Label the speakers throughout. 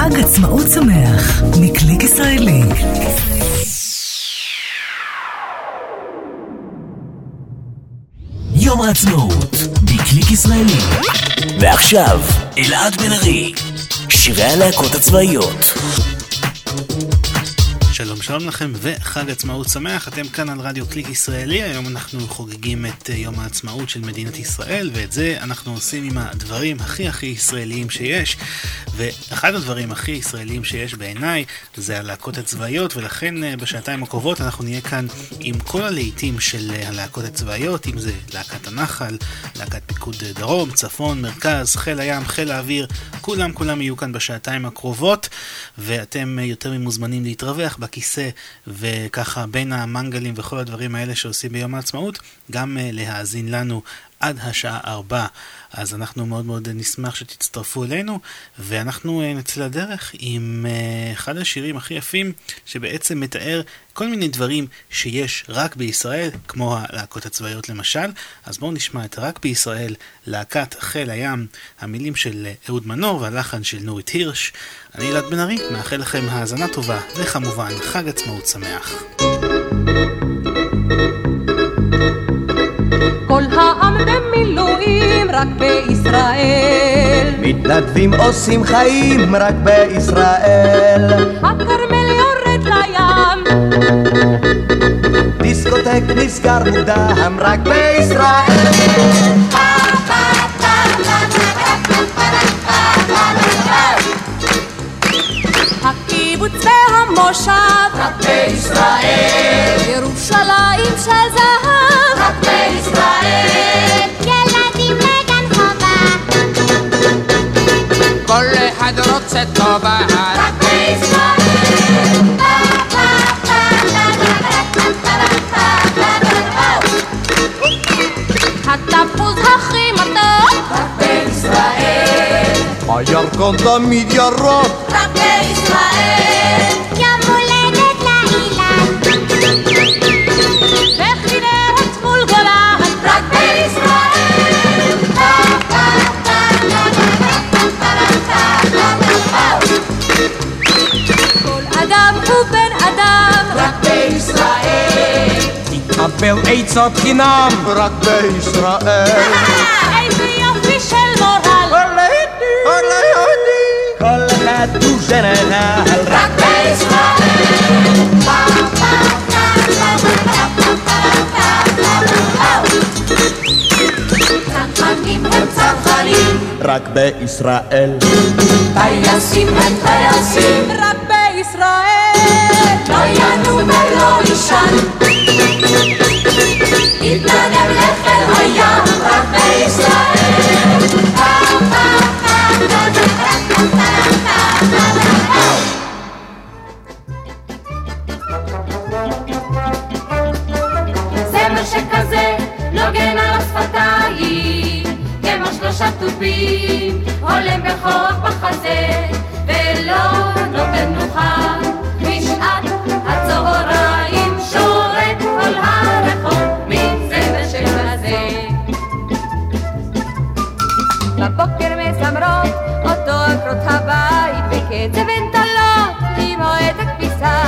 Speaker 1: חג עצמאות שמח מקליק ישראלי.
Speaker 2: יום העצמאות בקליק ישראלי. ועכשיו, אלעד בן ארי, שירי הלהקות הצבאיות.
Speaker 3: שלום שלום לכם וחג עצמאות שמח, אתם כאן על רדיו קליק ישראלי, היום אנחנו חוגגים את אה, יום העצמאות של מדינת ישראל ואת זה אנחנו עושים עם הדברים הכי הכי ישראליים שיש. ואחד הדברים הכי ישראליים שיש בעיניי זה הלהקות הצבאיות ולכן אה, בשעתיים הקרובות אנחנו נהיה כאן עם כל הלהיטים של אה, הלהקות הצבאיות, אם זה להקת הנחל, להקת פיקוד דרום, צפון, מרכז, חיל הים, חיל האוויר, כולם כולם יהיו כאן בשעתיים הקרובות ואתם יותר ממוזמנים להתרווח בכיסא וככה בין המנגלים וכל הדברים האלה שעושים ביום העצמאות, גם uh, להאזין לנו עד השעה ארבע. אז אנחנו מאוד מאוד נשמח שתצטרפו אלינו, ואנחנו uh, נצא לדרך עם uh, אחד השירים הכי יפים, שבעצם מתאר כל מיני דברים שיש רק בישראל, כמו הלהקות הצבאיות למשל. אז בואו נשמע את רק בישראל, להקת חיל הים, המילים של אהוד מנור והלחן של נורית הירש. אני אלעד בן ארי, מאחל לכם האזנה טובה, וכמובן חג עצמאות שמח.
Speaker 4: כל העם במילואים רק בישראל.
Speaker 5: מתנדבים עושים חיים רק בישראל.
Speaker 4: הכרמל יורד לים.
Speaker 5: דיסקוטק נסגר מוקדם רק בישראל.
Speaker 4: והמושב
Speaker 6: רק בישראל.
Speaker 4: ירושלים של זהב
Speaker 6: רק בישראל.
Speaker 7: ילדים לגן חובה
Speaker 8: כל אחד רוצה טובה
Speaker 6: רק בישראל.
Speaker 4: התפוז הכי מתוק
Speaker 6: רק בישראל.
Speaker 5: הירקון תמיד ירוק.
Speaker 6: רק בישראל.
Speaker 5: תקבל עצות חינם רק בישראל.
Speaker 4: איזה יופי של מורל
Speaker 5: כל אחד הוא ז'נרל
Speaker 6: רק בישראל. צנחנים הם צנחנים,
Speaker 5: רק בישראל.
Speaker 6: טייסים הם טייסים,
Speaker 4: רק בישראל
Speaker 6: לא ינום ולא יישן. יתנדב לחיל הים, רק תופים, הולם בכוח בחזה, ולא נותן מנוחה.
Speaker 4: בבוקר מזמרות אותו עקרות הבית בקצב ונטלות עם מועד הכביסה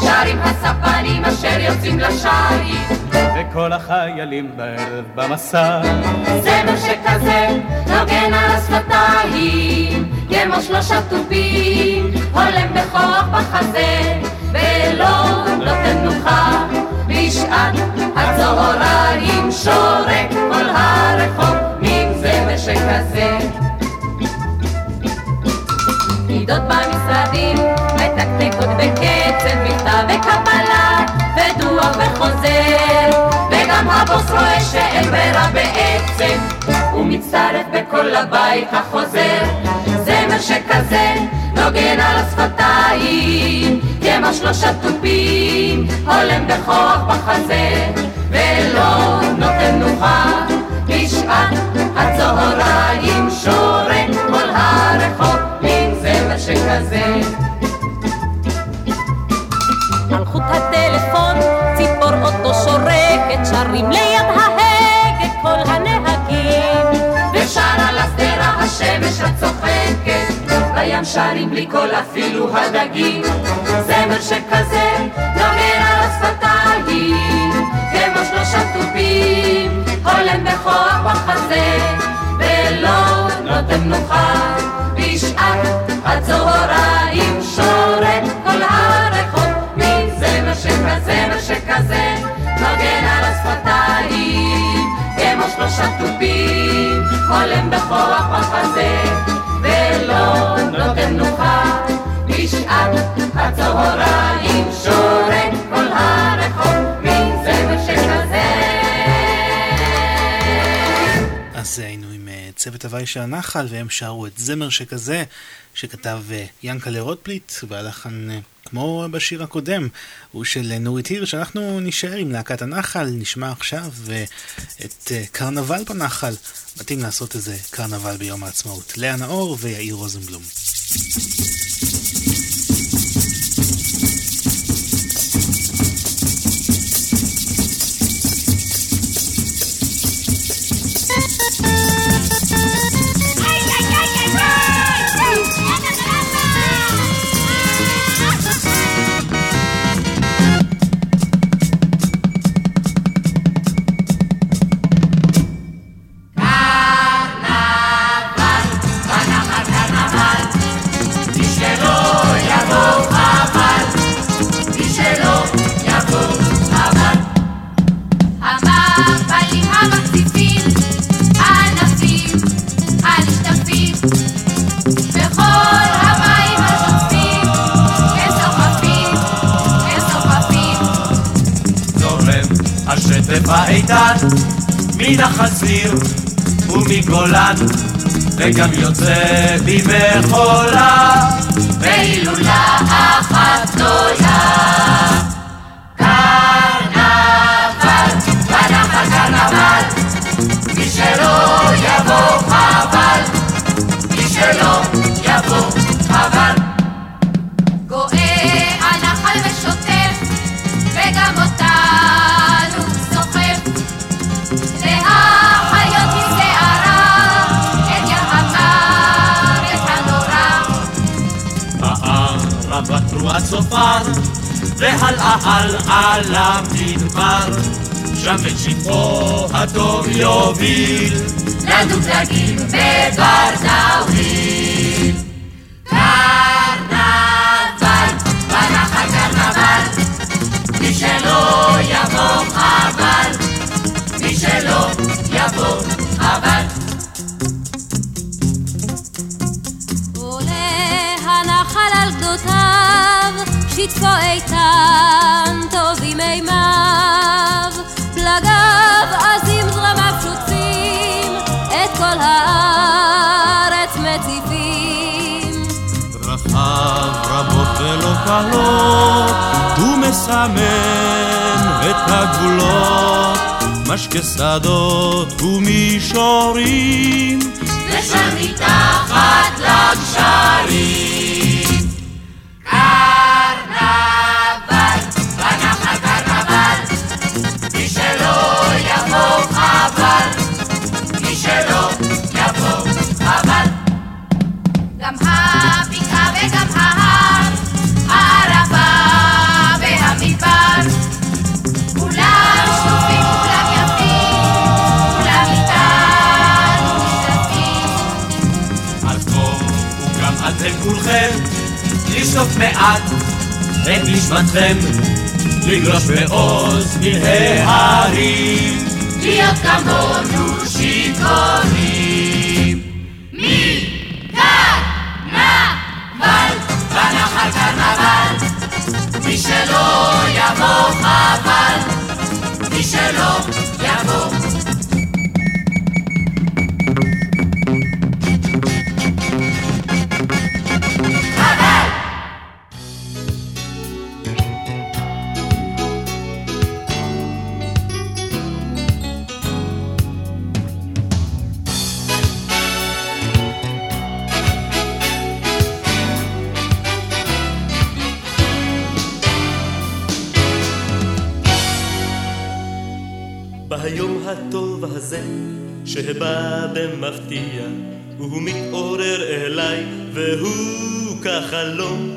Speaker 6: שרים הספנים אשר יוצאים לשיט,
Speaker 9: וכל החיילים בערב במסע.
Speaker 6: זמר שכזה נוגן על השפתיים, כמו שלושה תופים, הולם בכוח בחזה, ולא נותן מנוחה. בשעת הצהריים שורק כל הרחוב, שכזה. פקידות במשרדים מתקתקות בקצב מכתב וקבלה ודוח וחוזר וגם הבוס רואה שאין ברירה בעצם הוא מצטרף בכל הבית החוזר זמר שכזה נוגן על השפתיים כמו שלושה תופים הולם בכוח בחזה ולא נותן מנוחה בשעת הצהריים שורק כל הרחוב מין זמר שכזה.
Speaker 4: חוט הטלפון ציפור אוטו שורקת שרים ליד ההגה כל הנהגים.
Speaker 6: ושר על השדרה השמש הצוחקת בים שרים בלי קול אפילו הדגים. זמר שכזה נוגן על השפתיים כמו שלושה תופים הולם בכוח בחזה ולא נותן מנוחה בשעת הצהריים שורת כל הרחוב. מזמר שכזה, זמר שכזה נוגן על השפתיים כמו שלושה תופים. הולם בכוח בחזה ולא נותן מנוחה בשעת הצהריים שורק
Speaker 3: אז היינו עם אה, צוות הוואי של הנחל והם שרו את זמר שכזה שכתב אה, ינקלה רוטפליט והלחן אה, כמו בשיר הקודם הוא של נורית הירש אנחנו נשאר עם להקת הנחל נשמע עכשיו את קרנבל בנחל. מתאים לעשות איזה קרנבל ביום העצמאות. לאה נאור ויאיר רוזנבלום
Speaker 10: איתן מן החזיר ומגולן וגם יוצא במחולה
Speaker 6: והילולה אחת גדולה
Speaker 10: בערבה תרועת צופר והלאה על המדבר. שם את שטחו הטוב יוביל
Speaker 6: לדוג דגים בבר דאוויל קרנבל, בנחל קרנבל. מי שלא יבוא חבל מי שלא יבוא
Speaker 4: שטפו איתן, טובים מימיו, פלגיו עזים זרמיו שוטפים, את כל הארץ מציפים.
Speaker 10: דרכיו רבות ולא קלות, הוא מסמן את הגבולות, משקה שדות ומישורים,
Speaker 6: ושם מתחת לגשרים מי שלא יבוא חבל מי שלא יבוא חבל גם הבקעה וגם ההר הערבה והמדבר כולם שלופים, כולם יפים כולם איתנו משתתפים.
Speaker 10: אז בואו גם אתם כולכם לשטוף מעט את נשמתכם, לגלוש בעוז מן ההרים.
Speaker 6: להיות כמונו שיכורים. מקרנבל, בנחל קרנבל, מי שלא יבוא חבל, מי שלא
Speaker 11: במפתיע, והוא מתעורר אליי, והוא כחלום.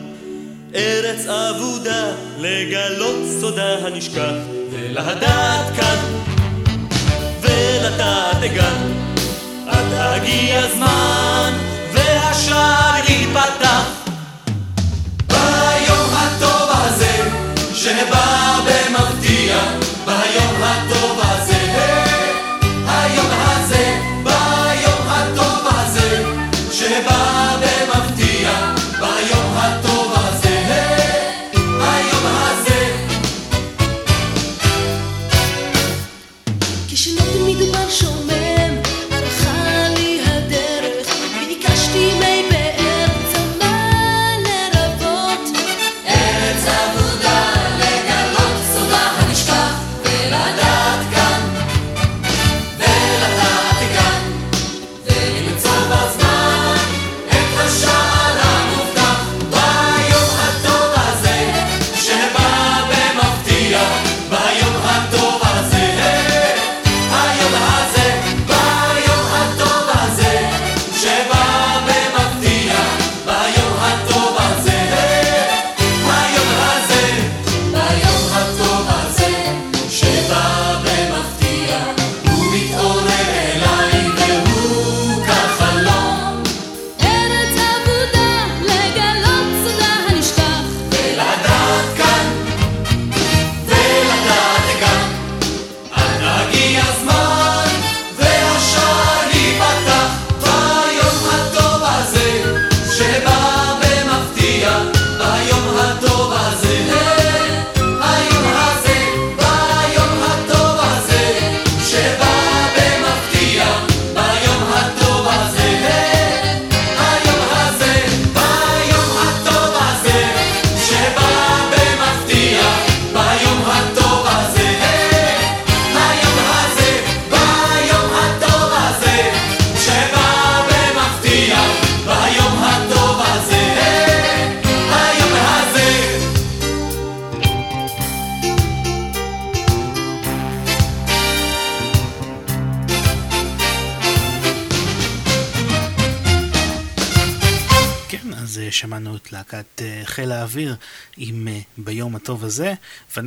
Speaker 11: ארץ אבודה, לגלות סודה הנשכח, ולהדעת כאן, ולטעת אגן, עד הגיע הזמן, והשער ייפתח. ביום הטוב הזה, שבא במפתיע, ביום הטוב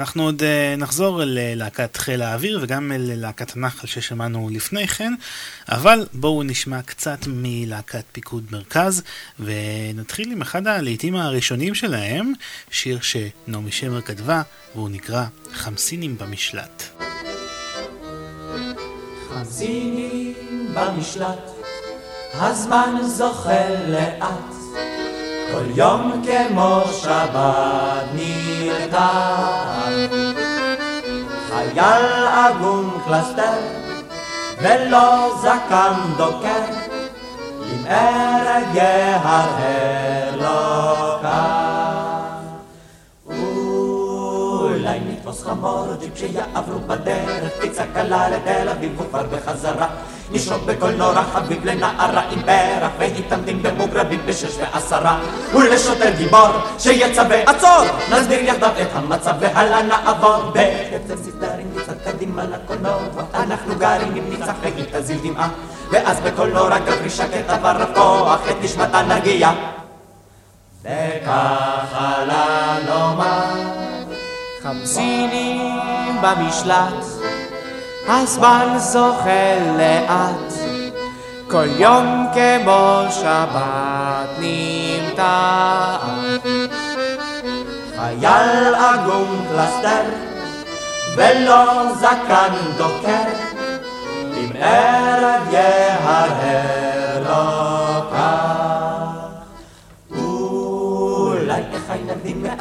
Speaker 3: ואנחנו עוד אה, נחזור ללהקת חיל האוויר וגם ללהקת הנחל ששמענו לפני כן, אבל בואו נשמע קצת מלהקת פיקוד מרכז, ונתחיל עם אחד הלעיתים הראשונים שלהם, שיר שנעמי שמר כתבה, והוא נקרא חמסינים במשלט.
Speaker 12: חמסינים במשלט, הזמן זוחל לאט, כל יום כמו שבת נרתע. חייל עגום קלסתר, ולא זקן דוקר, ארג יהרהר לו כאן. אולי נתפוס חמור או ג'יפ שיעברו בדרך, פיצה קלה לתל אביב וכבר בחזרה. נשרוק בקולנוע חביב לנערה עם פרח, והתעמדים במוגרבים בשש ועשרה. ולשוטר גיבור שיצא ועצור, נסביר יחדיו את המצב והלאה נעבור. בהפצר סדרים קצת קדימה לקולנוע, אנחנו גרים עם ניצח והיא תזיל דמעה. ואז בקולנוע גברי שקט עבר רב כוח את נשמתה נגיע. וככה לומר
Speaker 13: חמסינים במשלט, הזמן זוחל לאט, כל יום כמו שבת נמתעת.
Speaker 12: חייל עגום קלסתר, ולא זקן דוקר, עם ערב יהרהר לו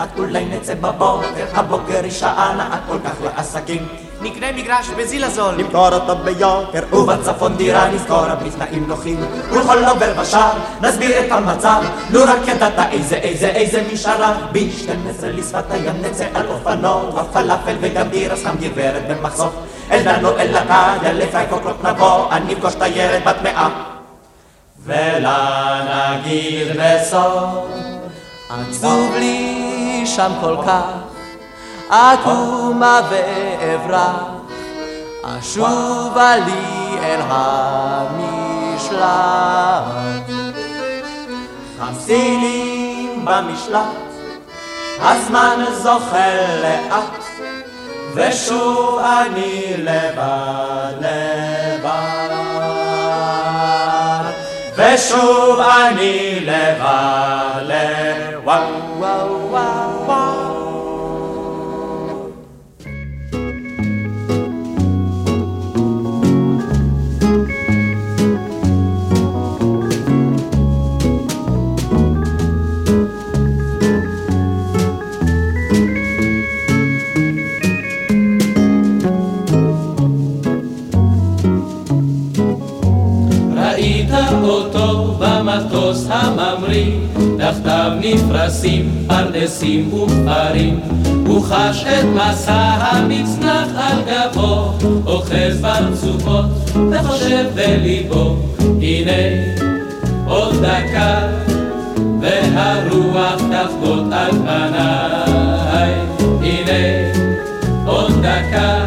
Speaker 12: מעט, אולי נצא בבוקר, הבוקר היא שעה נעה כל כך לעסקים.
Speaker 13: נקנה מגרש בזיל הזול,
Speaker 12: נמכור אותו ביוקר, ובצפון דירה נזכור בתנאים נוחים. ולכל עובר בשער נסביר את המצב, לו רק ידעת איזה איזה איזה משארה. ב-12 לשפת הים נצא על אופנוע, פלאפל וגם בירס חם גברת במחסוף. אל לנו אל הקיה, לפי קוקלות נבוא, אני אפגוש תיירת בת מאה. ולה נגיד בסוף,
Speaker 13: עצוב לי שם כל כך, עקומה ואברח, אשובה לי אל המשלט.
Speaker 12: נשלט. חמסינים במשלט, הזמן זוחל לאט, ושוב אני לבד לבד. ושוב אני לבד לבד. וואו וואו וואו
Speaker 10: הממריא, תחתיו נפרסים פרדסים וכפרים. הוא חש את מסע המצנח על גבו, אוחז ברצופות וחושב בליבו. הנה עוד דקה, והרוח תחבוט על פניי. הנה עוד דקה,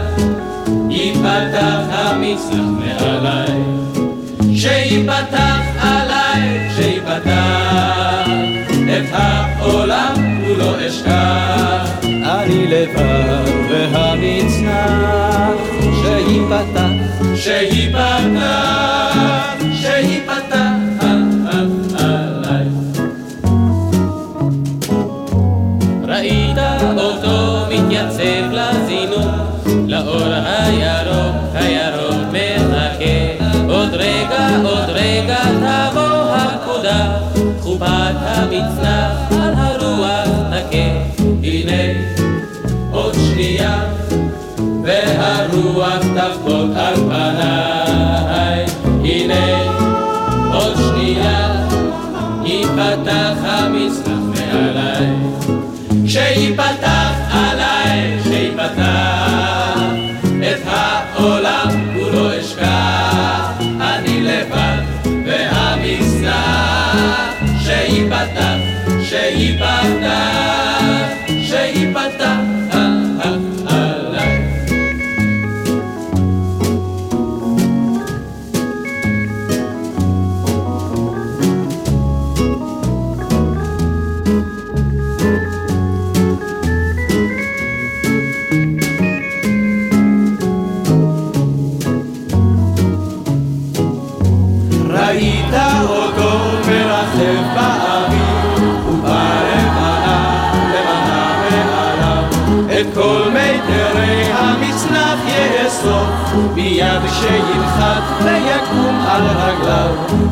Speaker 10: ייפתח המצנח מעליי. עליי, שיפתח את העולם כולו אשכח.
Speaker 9: אני לבד שיפתח,
Speaker 10: שיפתח, שיפתח שנייה, והרוח תחבוט על פניי. הנה עוד שנייה, ייפתח המצנח מעליי. כשיפתח עליי, כשיפתח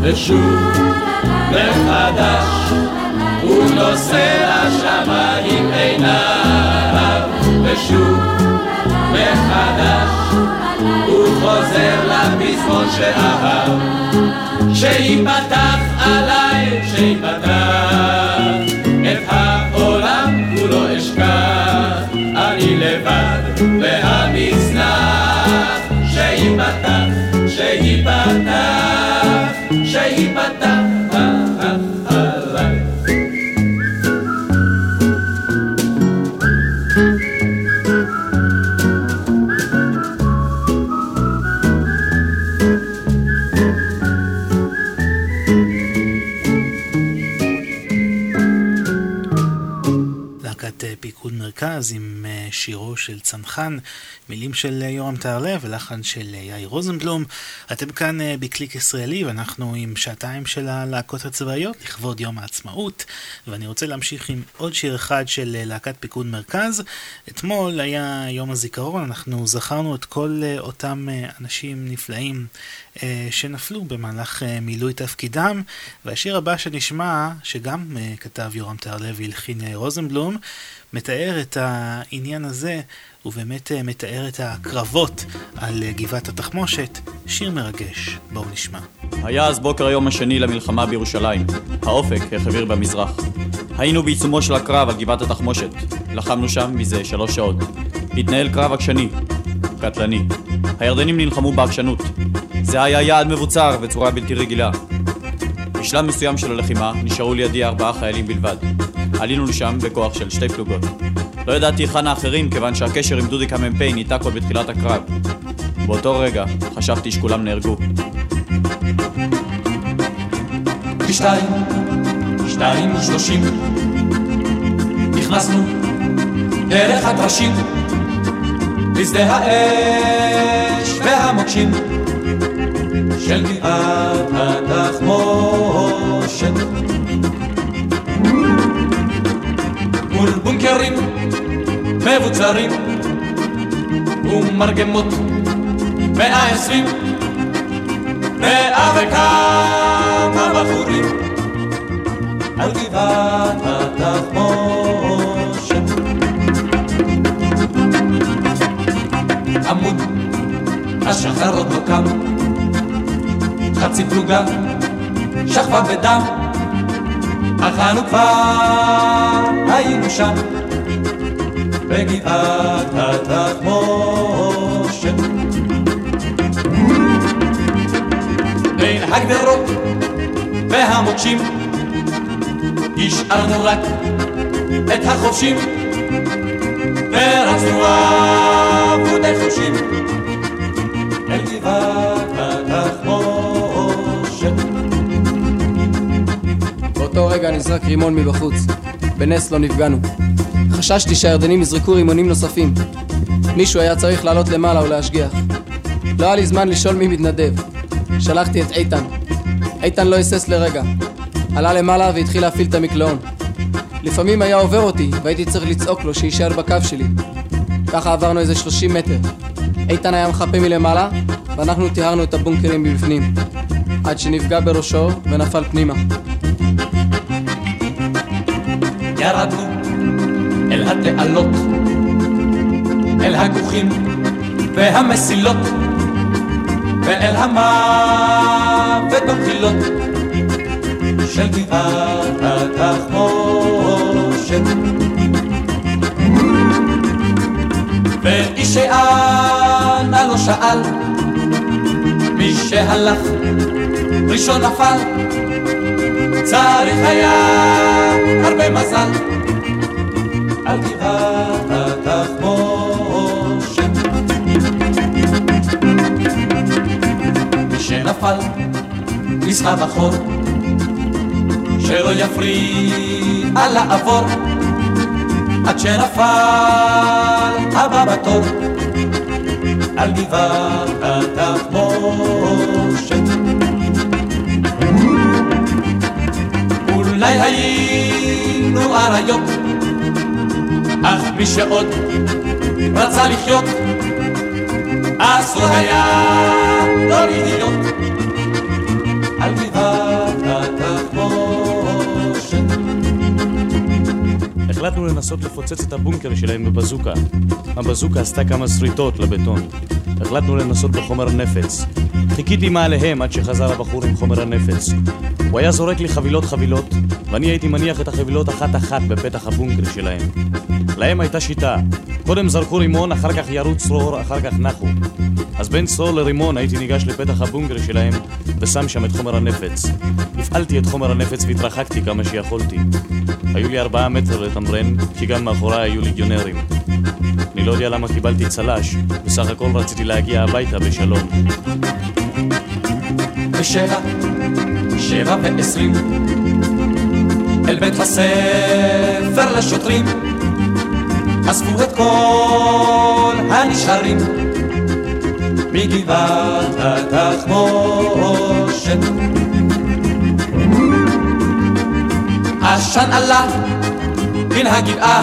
Speaker 10: ושוב, מחדש, הוא נושא לשמיים עיניו. ושוב, מחדש, הוא חוזר לפזמון שאהב. שיפתח עליי, שיפתח
Speaker 3: להקת אה, פיקוד מרכז עם אה, שירו של צנחן, מילים של אה, יורם טהרלב ולחן של יאיר רוזנבלום. אתם כאן בקליק ישראלי ואנחנו עם שעתיים של הלהקות הצבאיות לכבוד יום העצמאות ואני רוצה להמשיך עם עוד שיר אחד של להקת פיקוד מרכז. אתמול היה יום הזיכרון, אנחנו זכרנו את כל אותם אנשים נפלאים שנפלו במהלך מילוי תפקידם והשיר הבא שנשמע, שגם כתב יורם טהרלב והלחין רוזנבלום, מתאר את העניין הזה, ובאמת מתאר את הקרבות על גבעת התחמושת, שיר מרגש. בואו נשמע.
Speaker 14: היה אז בוקר היום השני למלחמה בירושלים. האופק החביר במזרח. היינו בעיצומו של הקרב על גבעת התחמושת. לחמנו שם מזה שלוש שעות. התנהל קרב עקשני, קטלני. הירדנים נלחמו בעקשנות. זה היה יעד מבוצר בצורה בלתי רגילה. בשלב מסוים של הלחימה נשארו לידי ארבעה חיילים בלבד. עלינו לשם בכוח של שתי פלוגות. לא ידעתי היכן האחרים כיוון שהקשר עם דודיק המ"פ ניתק עוד בתחילת הקרב. באותו רגע חשבתי שכולם נהרגו.
Speaker 10: ושתיים, שתיים ושלושים. נכנסנו דרך הטרשים לשדה האש והמוקשים. של גבעת התחמושת. מול בונקרים מבוצרים ומרגמות מאה עשרים מאה וכמה בחורים על גבעת התחמושת עמוד השחר עוד לא קם. חצי פלוגה שכבה בדם. אכלנו כבר היינו שם. בגבעת התחמושת. בין הגדרות והמוקשים השארנו רק את החובשים. ורצנו עבודי חושים אל גבעת התחמושת
Speaker 15: באותו רגע נזרק רימון מבחוץ. בנס לא נפגענו. חששתי שהירדנים יזרקו רימונים נוספים. מישהו היה צריך לעלות למעלה ולהשגיח. לא היה לי זמן לשאול מי מתנדב. שלחתי את איתן. איתן לא היסס לרגע. עלה למעלה והתחיל להפעיל את המקלעון. לפעמים היה עובר אותי והייתי צריך לצעוק לו שיישאר בקו שלי. ככה עברנו איזה 30 מטר. איתן היה מחפה מלמעלה ואנחנו טיהרנו את הבונקרים מבפנים. עד שנפגע בראשו ונפל פנימה.
Speaker 10: ירדנו אל התעלות, אל הכוכים והמסילות, ואל המוות במחילות של גבעת התחמושת. ואיש שאנה לא שאל, מי שהלך ראשון נפל, צריך היה הרבה מזל. על גבעת התחמושת. מי שנפל ניסה בחור, שלא יפריע לעבור, עד שנפל הבא בתור. על גבעת התחמושת. אולי היינו אריות, אך מי שעוד רצה לחיות, אסור היה לא להיות
Speaker 16: החלטנו לנסות לפוצץ את הבונקר שלהם בבזוקה. הבזוקה עשתה כמה שריטות לבטון. החלטנו לנסות בחומר נפץ. חיכיתי מעליהם עד שחזר הבחור עם חומר הנפץ. הוא היה זורק לי חבילות חבילות, ואני הייתי מניח את החבילות אחת-אחת בפתח הבונקר שלהם. להם הייתה שיטה. קודם זרקו רימון, אחר כך ירו צרור, אחר כך נחו. אז בין צרור לרימון הייתי ניגש לפתח הבונקר שלהם ושם שם את חומר הנפץ. הפעלתי את חומר הנפץ והתרחקתי כמה שיכולתי. היו לי ארבעה מטר לתמרן, כי גם מאחוריי היו ליגיונרים. אני לא יודע למה קיבלתי צל"ש, בסך הכל רציתי להגיע הביתה בשלום.
Speaker 10: בשבע, שבע ועשרים, אל בית הספר לשוטרים, אספו את כל הנשארים מגבעת התחמושת. עשן עלה מן הגבעה,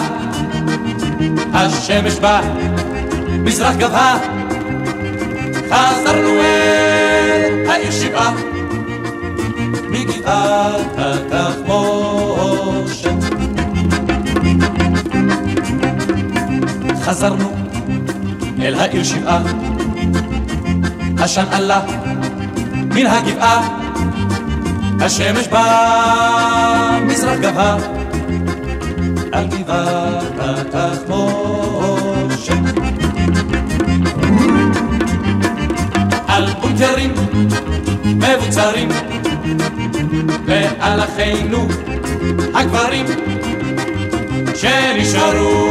Speaker 10: השמש בה מזרח גבהה, חזרנו אל העיר שבעה מגבעת התחמושת. חזרנו אל העיר שבעה, עשן עלה מן הגבעה, השמש במזרח גבה. על גבעת התחמושת. על בונקרים מבוצרים. ועל אחינו הגברים שנשארו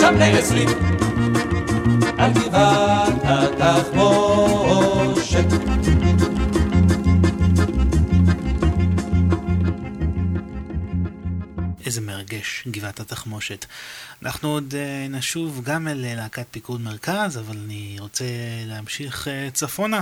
Speaker 10: שם בני עשרים על גבעת התחמושת.
Speaker 3: גבעת התחמושת. אנחנו עוד אה, נשוב גם אל אה, להקת פיקוד מרכז, אבל אני רוצה להמשיך אה, צפונה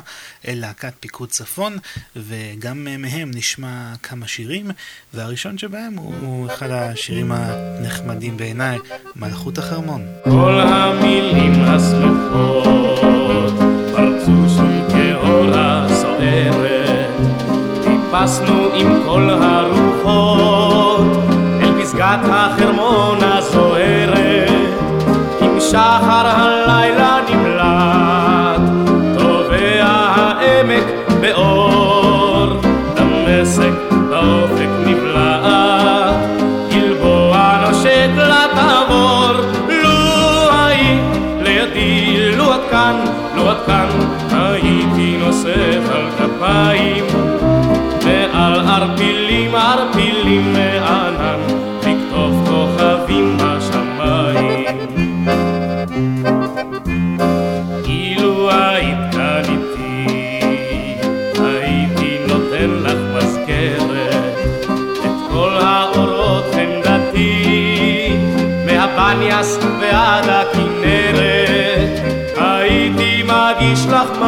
Speaker 3: אל להקת פיקוד צפון, וגם מהם נשמע כמה שירים, והראשון שבהם הוא אחד השירים הנחמדים בעיניי, מלכות החרמון.
Speaker 17: כל המילים השמחות פרצו שום כאורה סוערת, טיפסנו עם כל הרוחות פסגת החרמון הזוהרת, עם שחר הלילה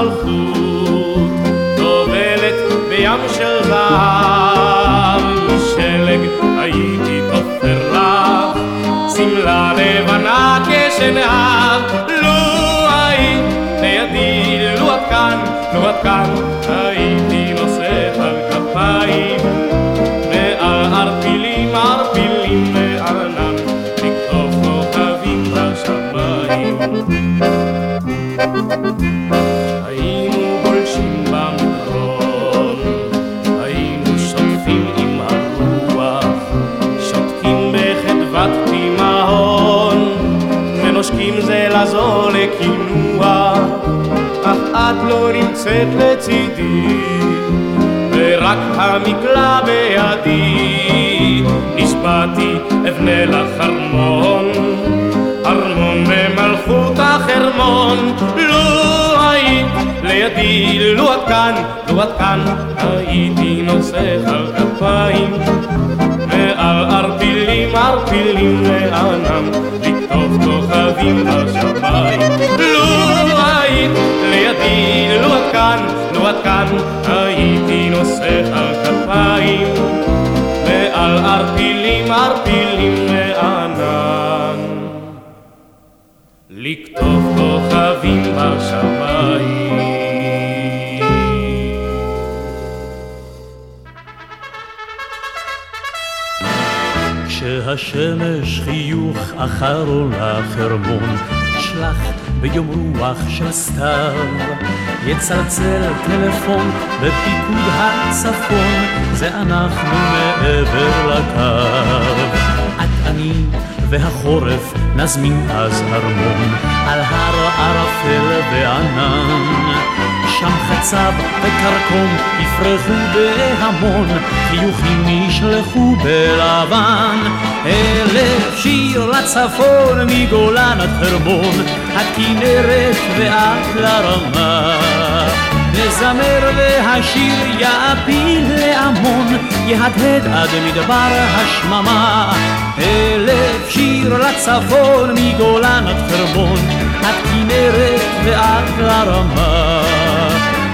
Speaker 17: מלכות, טובלת בים של זהב, משלג הייתי תופר לך, שמלה לבנה כשנהב, לו היית לידי, לו את כאן, לו את כאן, ורק המקלע בידי, נשבעתי אבנה לך ארמון, ארמון במלכות החרמון, לו היית לידי, לו את כאן, לו את כאן, הייתי נוסך על כפיים, ועל ערפילים ערפילים לענם, לקטוף כוכבים בשמיים. לו היית לידי, לו את כאן, לו את כאן, הייתי נוסך על כפיים, ועל ערפילים ערפילים לענן. לקטוף כוכבים בשמיים.
Speaker 18: כשהשמש חיוך אחר עולה חרמון, שלח ביום רוח של סתיו, יצלצל טלפון בפיקוד הצפון, זה אנחנו מעבר לקו. את אני והחורף נזמין אז ארמון, על הר ערפל וענן. שם חצב וקרקום יפרחו בהמון, חיוכים ישלחו בלבן. אלף שיר לצפון מגולן עד חרמון, הכנרת ואת לרמה. נזמר והשיר יעפיל להמון, יהדהד עד מדבר השממה. אלף שיר לצפון מגולן עד חרמון, עד כנרת ועד לרמה.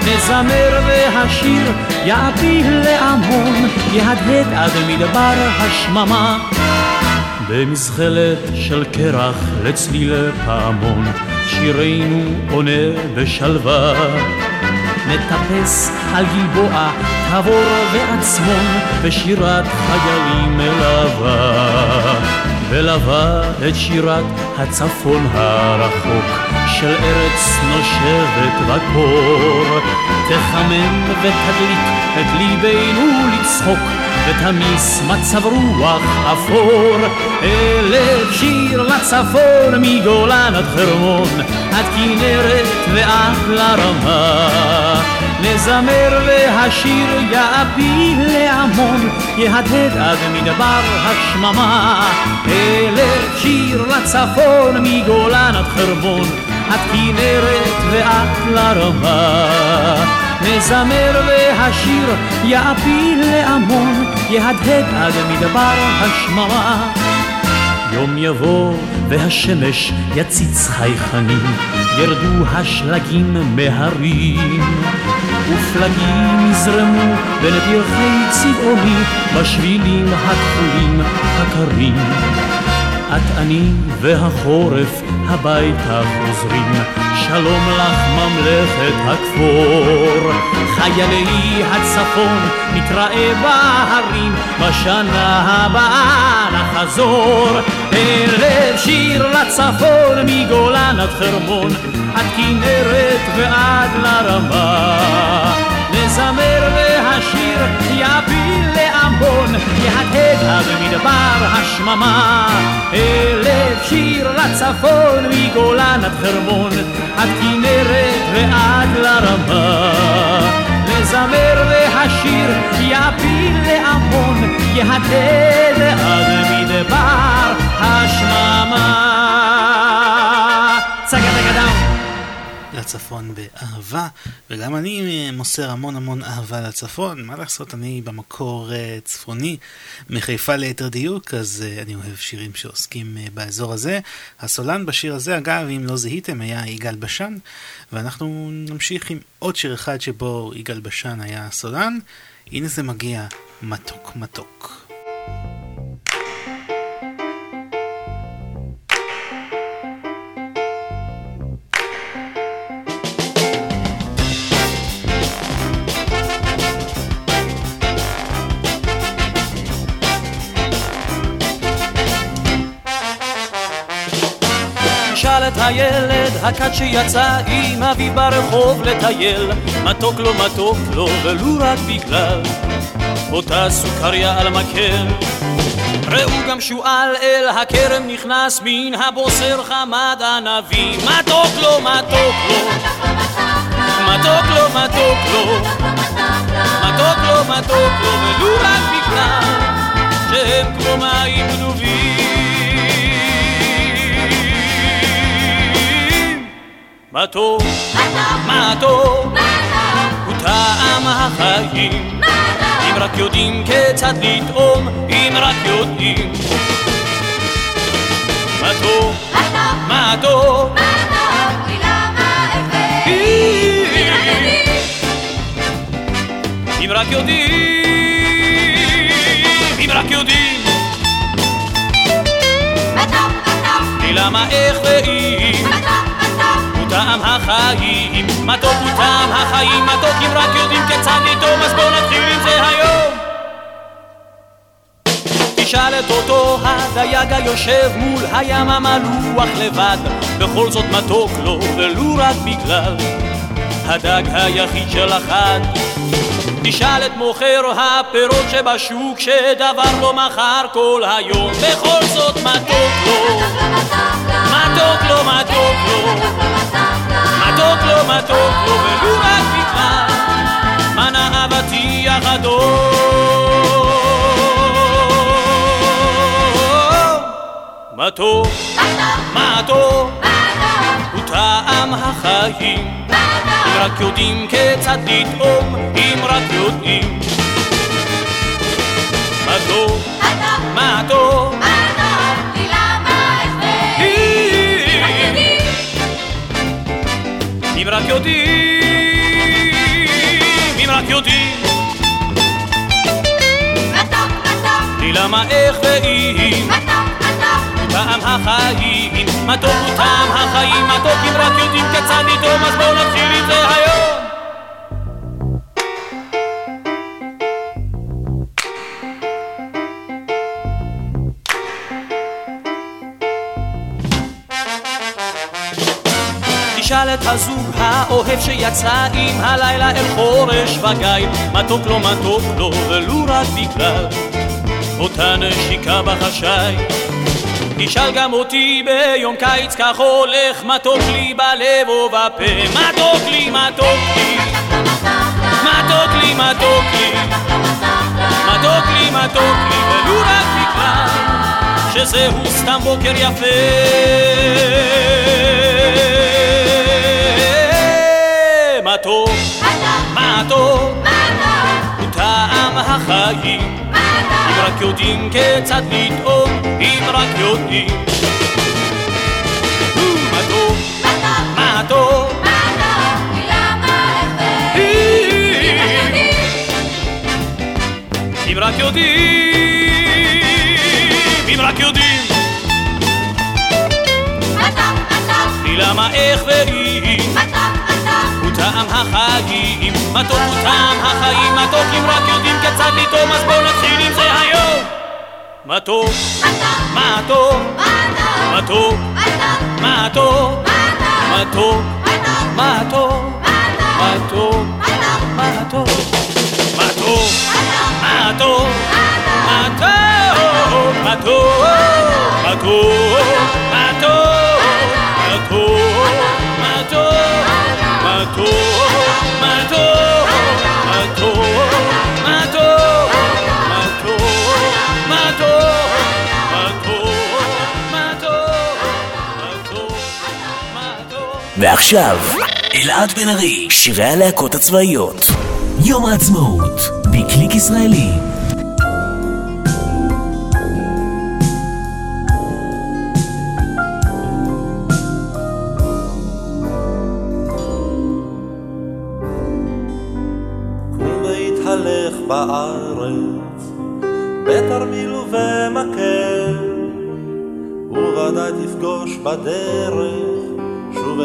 Speaker 18: נזמר והשיר יעפיל להמון, יהדהד עד מדבר השממה. במזחלת של קרח לצליל פעמון, שירנו עונה בשלווה. נטפס על גלבוע, תבור ועצמון, בשירת חיילים מלווה. ולווה את שירת הצפון הרחוק, של ארץ נושבת בקור. תחמם ותדליק את ליבנו לצחוק, ותמיס מצב רוח אפור. אלף שיר לצפון מגולן עד חרמון, עד כנרת ועד לרמה. נזמר והשיר יעפיל להמון, יהדהד עד מדבר השממה. אלף שיר לצפון מגולן עד חרמון, עד כנרת ועד לרמה. נזמר והשיר יעפיל להמון, יהדהד עד מדבר השממה. יום יבוא והשמש יציץ חייכנים, ירדו השלגים מהרים. ופלגים יזרמו בין פרחי צבעוני בשבילים הכחולים הקרים. את אני והחורף הביתה חוזרים, שלום לך ממלכת הכפור. חיילי הצפון נתראה בהרים, בשנה הבאה נחזור. ערב שיר לצפון מגולן עד חרמון, עד כנרת ועד לרמה. נזמר והשיר יפיל להמון, יהדהד עד מדבר השממה. אלף שיר לצפון מגולן עד חרמון, עד כנרת ועד לרמה. נזמר והשיר יפיל להמון, יהדהד עד מדבר השממה. צגה צגה דאון
Speaker 3: לצפון באהבה, וגם אני מוסר המון המון אהבה לצפון. מה לעשות, אני במקור אה, צפוני, מחיפה ליתר דיוק, אז אה, אני אוהב שירים שעוסקים אה, באזור הזה. הסולן בשיר הזה, אגב, אם לא זיהיתם, היה יגאל בשן, ואנחנו נמשיך עם עוד שיר אחד שבו יגאל בשן היה הסולן. הנה זה מגיע, מתוק מתוק.
Speaker 18: תשאל את הילד הכת שיצא עם אבי ברחוב לטייל. מתוק לו מתוק לו ולו רק בגלל אותה סוכריה על מקל. ראו גם שועל אל הכרם נכנס מן הבוסר חמד ענבי. מתוק לו מתוק לו מתוק לו מתוק לו מתוק לו מתוק לו ולו רק בגלל שהם כמו מים גנובים מתוק, מתוק, הוא טעם החיים. אם רק יודעים כיצד לטעום, אם רק יודעים. מתוק, מתוק, אם רק יודעים, אם רק יודעים. למה איך ואם טעם החיים מתוק הוא טעם החיים מתוק אם רק יודעים כיצד לטעום אז בואו נתחיל עם זה היום. תשאל את אותו הדייג היושב מול הים המלוח לבד בכל זאת מתוק לו ולו רק בגלל הדג היחיד של החד תשאל את מוכר הפירות שבשוק שדבר לא מכר כל היום בכל זאת מתוק לו. מתוק לו. מתוק לו מתוק לו מתוק לו ולו רק בגלל מנה אהבתי החדור מתוק מתוק הוא טעם החיים. אם רק יודעים כיצד לטעום, אם רק יודעים. מתוק, מתוק, למה איך ואם? טעם החיים, מתוק הוא טעם החיים, מתוק אם רק יודעים כיצד לטעום, אז בואו נתחיל עם זה היום. תשאל את הזוג האוהב שיצא עם הלילה אל חורש וגיא, מתוק לו מתוק לו ולו רק בגלל אותה נשיקה בחשאי. תשאל גם אותי ביום קיץ כך הולך מתוק לי בלב ובפה? מתוק לי מתוק לי? מתוק לי מתוק לי? מתוק לי מתוק לי? ולו רק בגלל שזהו סתם בוקר יפה. מתוק מתוק טוב, הוא טעם החיים. רק יודעים כיצד לטעום, אם רק יודעים. מה טוב, מה טוב, אם רק יודעים, אם רק יודעים. לי למה איך ואם, טעם החיים, מתוק הוא טעם החיים, מתוק אם רק יודעים כיצד לטעום, אז בואו נתחיל עם זה היום. מתוק, מתוק, מתוק, מתוק, מתוק, מתוק, מתוק, מתוק, מתוק, מתוק, מתוק, מתוק,
Speaker 2: ועכשיו, אלעד בן ארי, שירי הלהקות הצבאיות. יום העצמאות, בקליק ישראלי.
Speaker 19: בארץ, בתרמיל ובמקל, וודאי תפגוש בדרך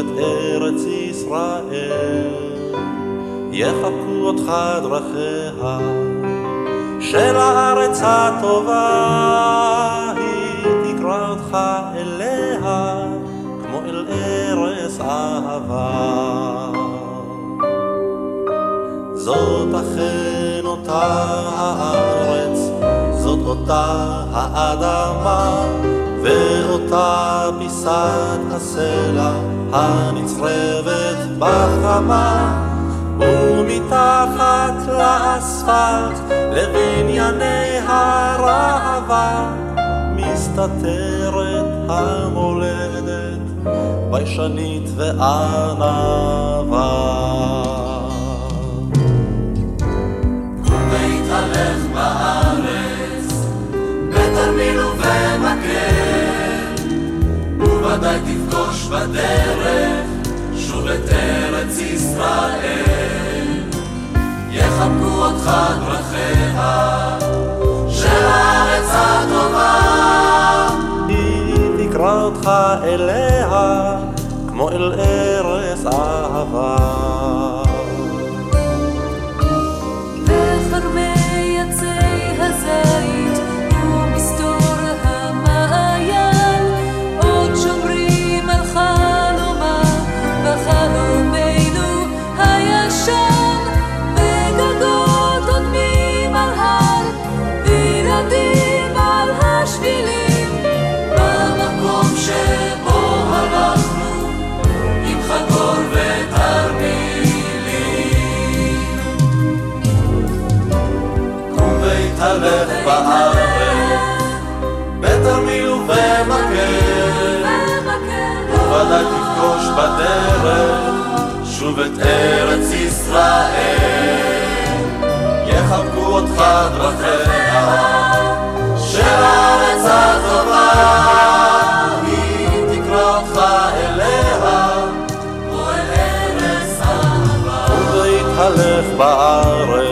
Speaker 19: את ארץ ישראל. יחבקו אותך דרכיה של הארץ הטובה, היא תקרא אותך אליה כמו אל ארץ אהבה. זאת אכן אותה הארץ, זאת אותה האדמה, ואותה פיסת הסלע הנצרבת בחמה, ומתחת לאספלט לבנייני הראווה, מסתתרת המולדת, ביישנית וענווה.
Speaker 6: את ארץ ישראל. יחבקו אותך דרכיה של הארץ הטובה.
Speaker 19: היא תקרא אותך אליה כמו אל ארץ בדרך שוב את ארץ ישראל. יחבקו אותך דרכיה של הארץ הטובה, היא בארץ,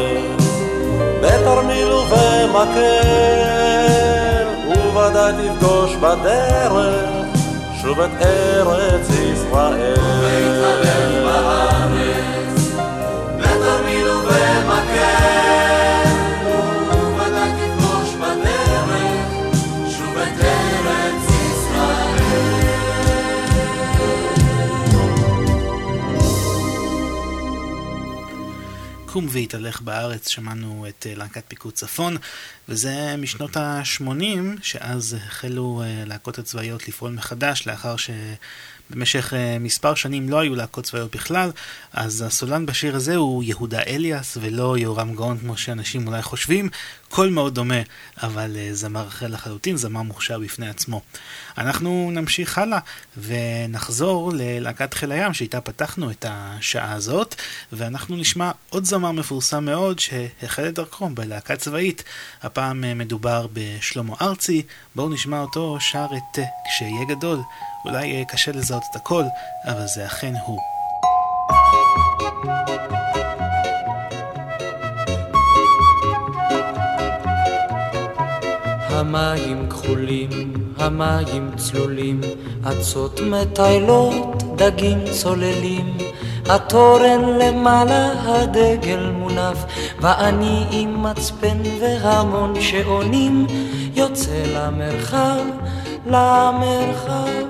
Speaker 19: בתרמיל ובמקל, וודאי תפגוש בדרך שוב את ארץ ישראל.
Speaker 3: קום והתהלך בארץ, שמענו את אה, להקת פיקוד צפון, וזה משנות ה-80, שאז החלו אה, להקות הצבאיות לפעול מחדש, לאחר במשך uh, מספר שנים לא היו להקות צבאיות בכלל, אז הסולן בשיר הזה הוא יהודה אליאס ולא יהורם גאון כמו שאנשים אולי חושבים. קול מאוד דומה, אבל uh, זמר אחר לחלוטין, זמר מוכשר בפני עצמו. אנחנו נמשיך הלאה ונחזור ללהקת חיל הים שאיתה פתחנו את השעה הזאת, ואנחנו נשמע עוד זמר מפורסם מאוד שהחל את דרכו בלהקה צבאית. הפעם uh, מדובר בשלמה ארצי, בואו נשמע אותו שר את uh, "כשיהיה גדול". אולי קשה לזהות את הכל, אבל זה אכן הוא.
Speaker 20: המים כחולים, המים צלולים, אצות מטיילות, דגים צוללים. התורן למעלה, הדגל מונף, ואני עם מצפן והמון שעונים, יוצא למרחב, למרחב.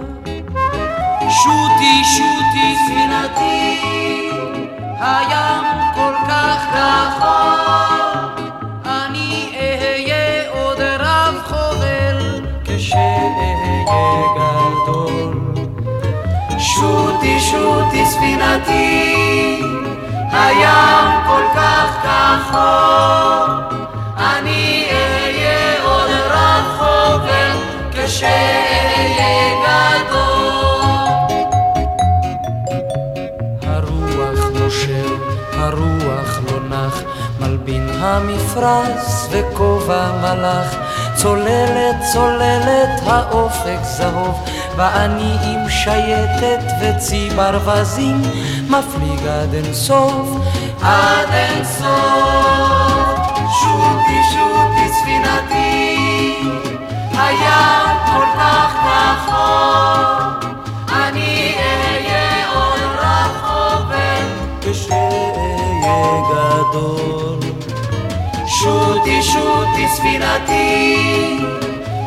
Speaker 20: שוטי, שוטי, ספינתי, הים כל כך רחוק, כשאהיה גדול. שוטי, שוטי, ספינתי, הים כל כך רחוק, אני אהיה עוד רב חובל כשאהיה גדול. הרוח נושר, הרוח לא נח, מלבין המפרש וכובע מלאך, צוללת צוללת האופק זהוב, ואני עם שייטת וצי ברווזים, מפליג עד אין סוף, עד אין סוף. שוטי שוטי ספינתי, הים כל כך רחוק, אני אהיה עוד רחוק כשאהיה גדול. שוטי שוטי ספינתי,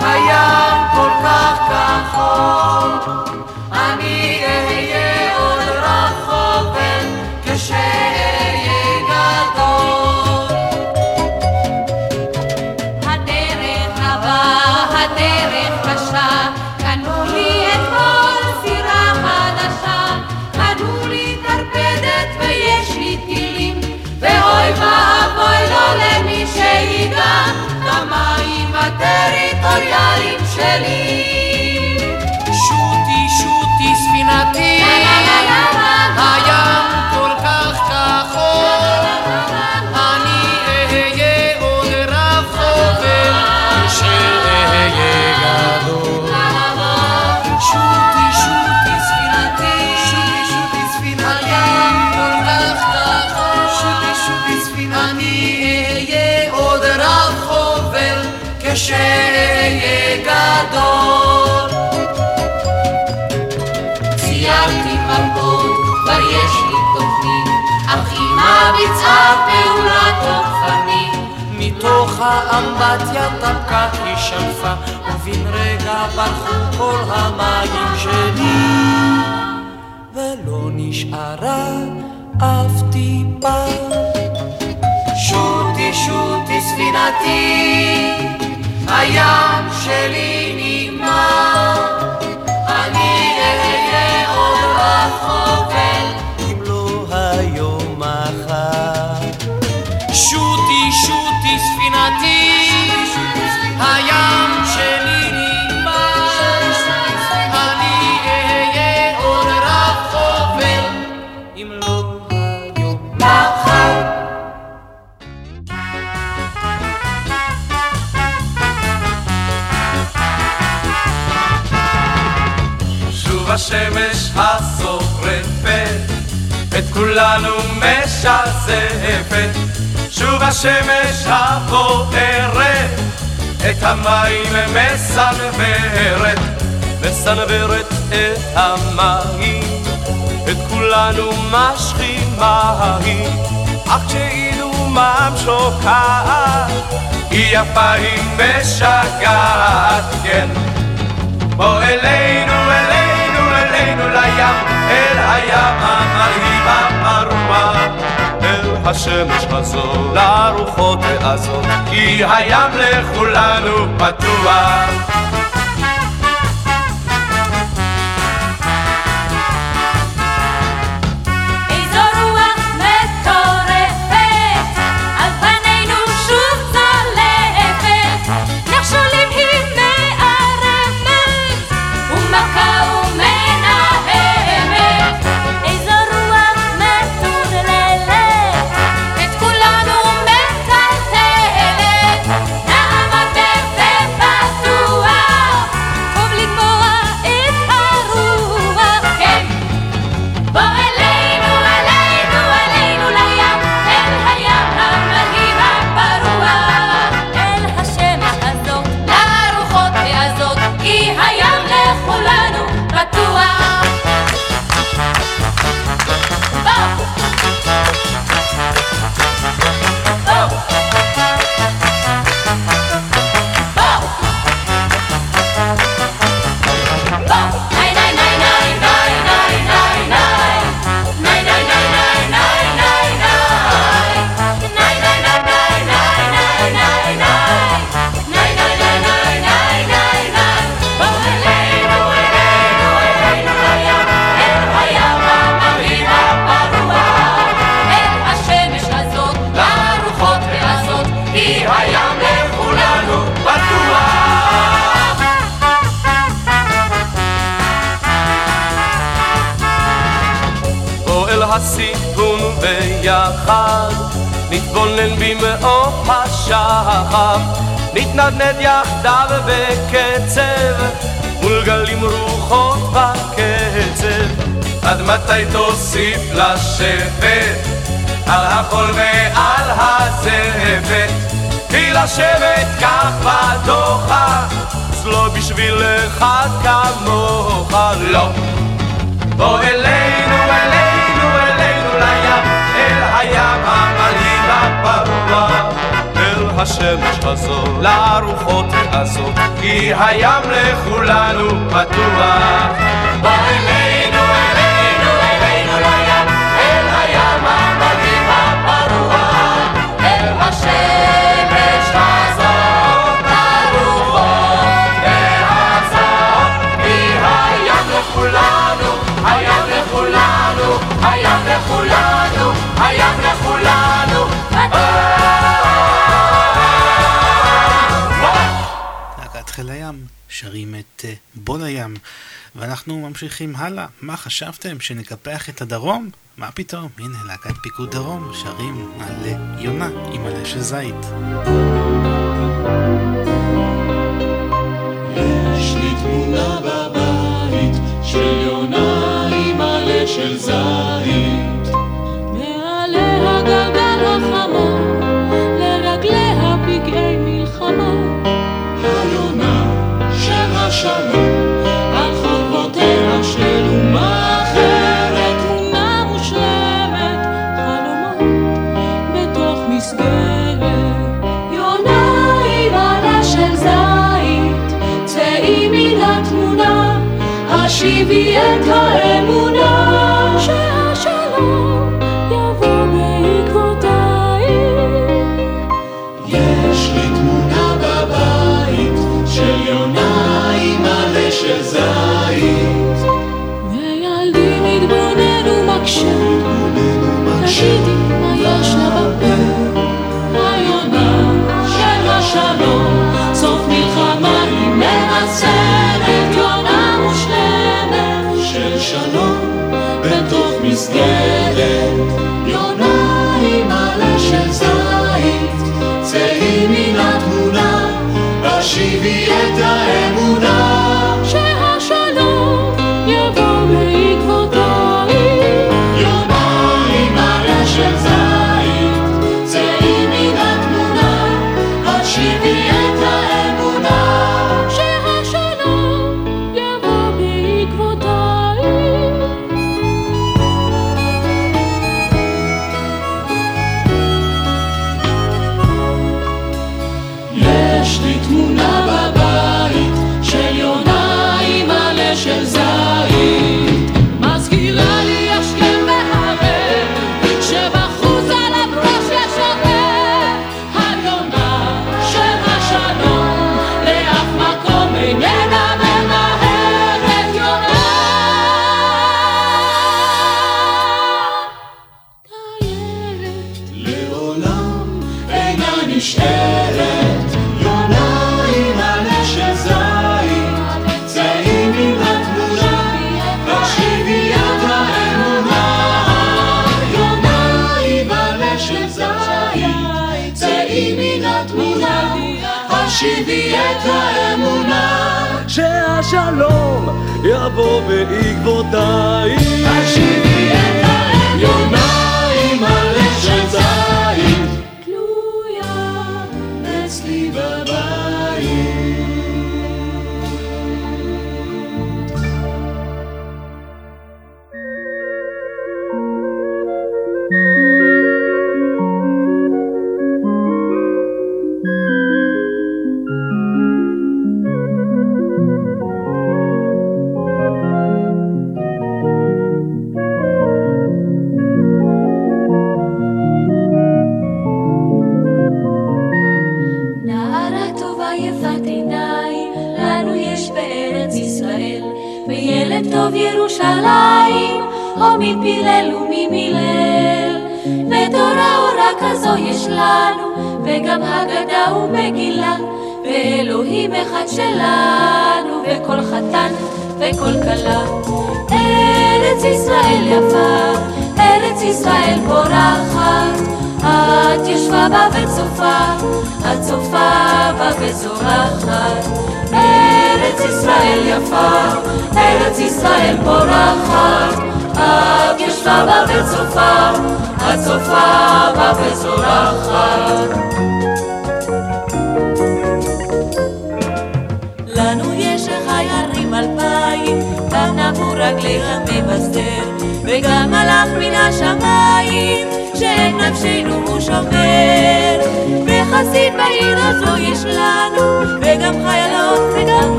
Speaker 20: הים כל כך רחוק,
Speaker 4: שלי.
Speaker 20: שוטי שוטי ספינתי, הים כל כך כחול, אני אהיה עוד רב חובל. כשאהיה גדול. שוטי שוטי ספינתי, שוטי שוטי ספינתי, הים כל כך כחול, שוטי שוטי ספינתי, אני אהיה עוד רב חובל. כשאהיה
Speaker 4: אמא ביצעה פעולה.
Speaker 20: מתוך האמבטיה טפקה היא שלפה, ובן רגע ברחו כל המים שלי, ולא נשארה אף טיפה. שוטי שוטי ספינתי, הים שלי נגמר,
Speaker 11: השמש השורפת, את כולנו משזפת. שוב השמש הבוערת, את המים מסנוורת, מסנוורת את המים, את כולנו משחימה היא, אך כשהיא דומם שוקעת, היא יפה היא משגעת, כן. בוא אלינו, אלינו לים, אל הים המרהיב הפרוע. אל השמש הזו, לרוחות העזות, כי הים לכולנו פתוח.
Speaker 3: ממשיכים הלאה. מה חשבתם, שנקפח את הדרום? מה פתאום, הנה להקת פיקוד דרום, שרים על יונה עם מלא של זית.
Speaker 21: יש לי תמונה
Speaker 22: ב...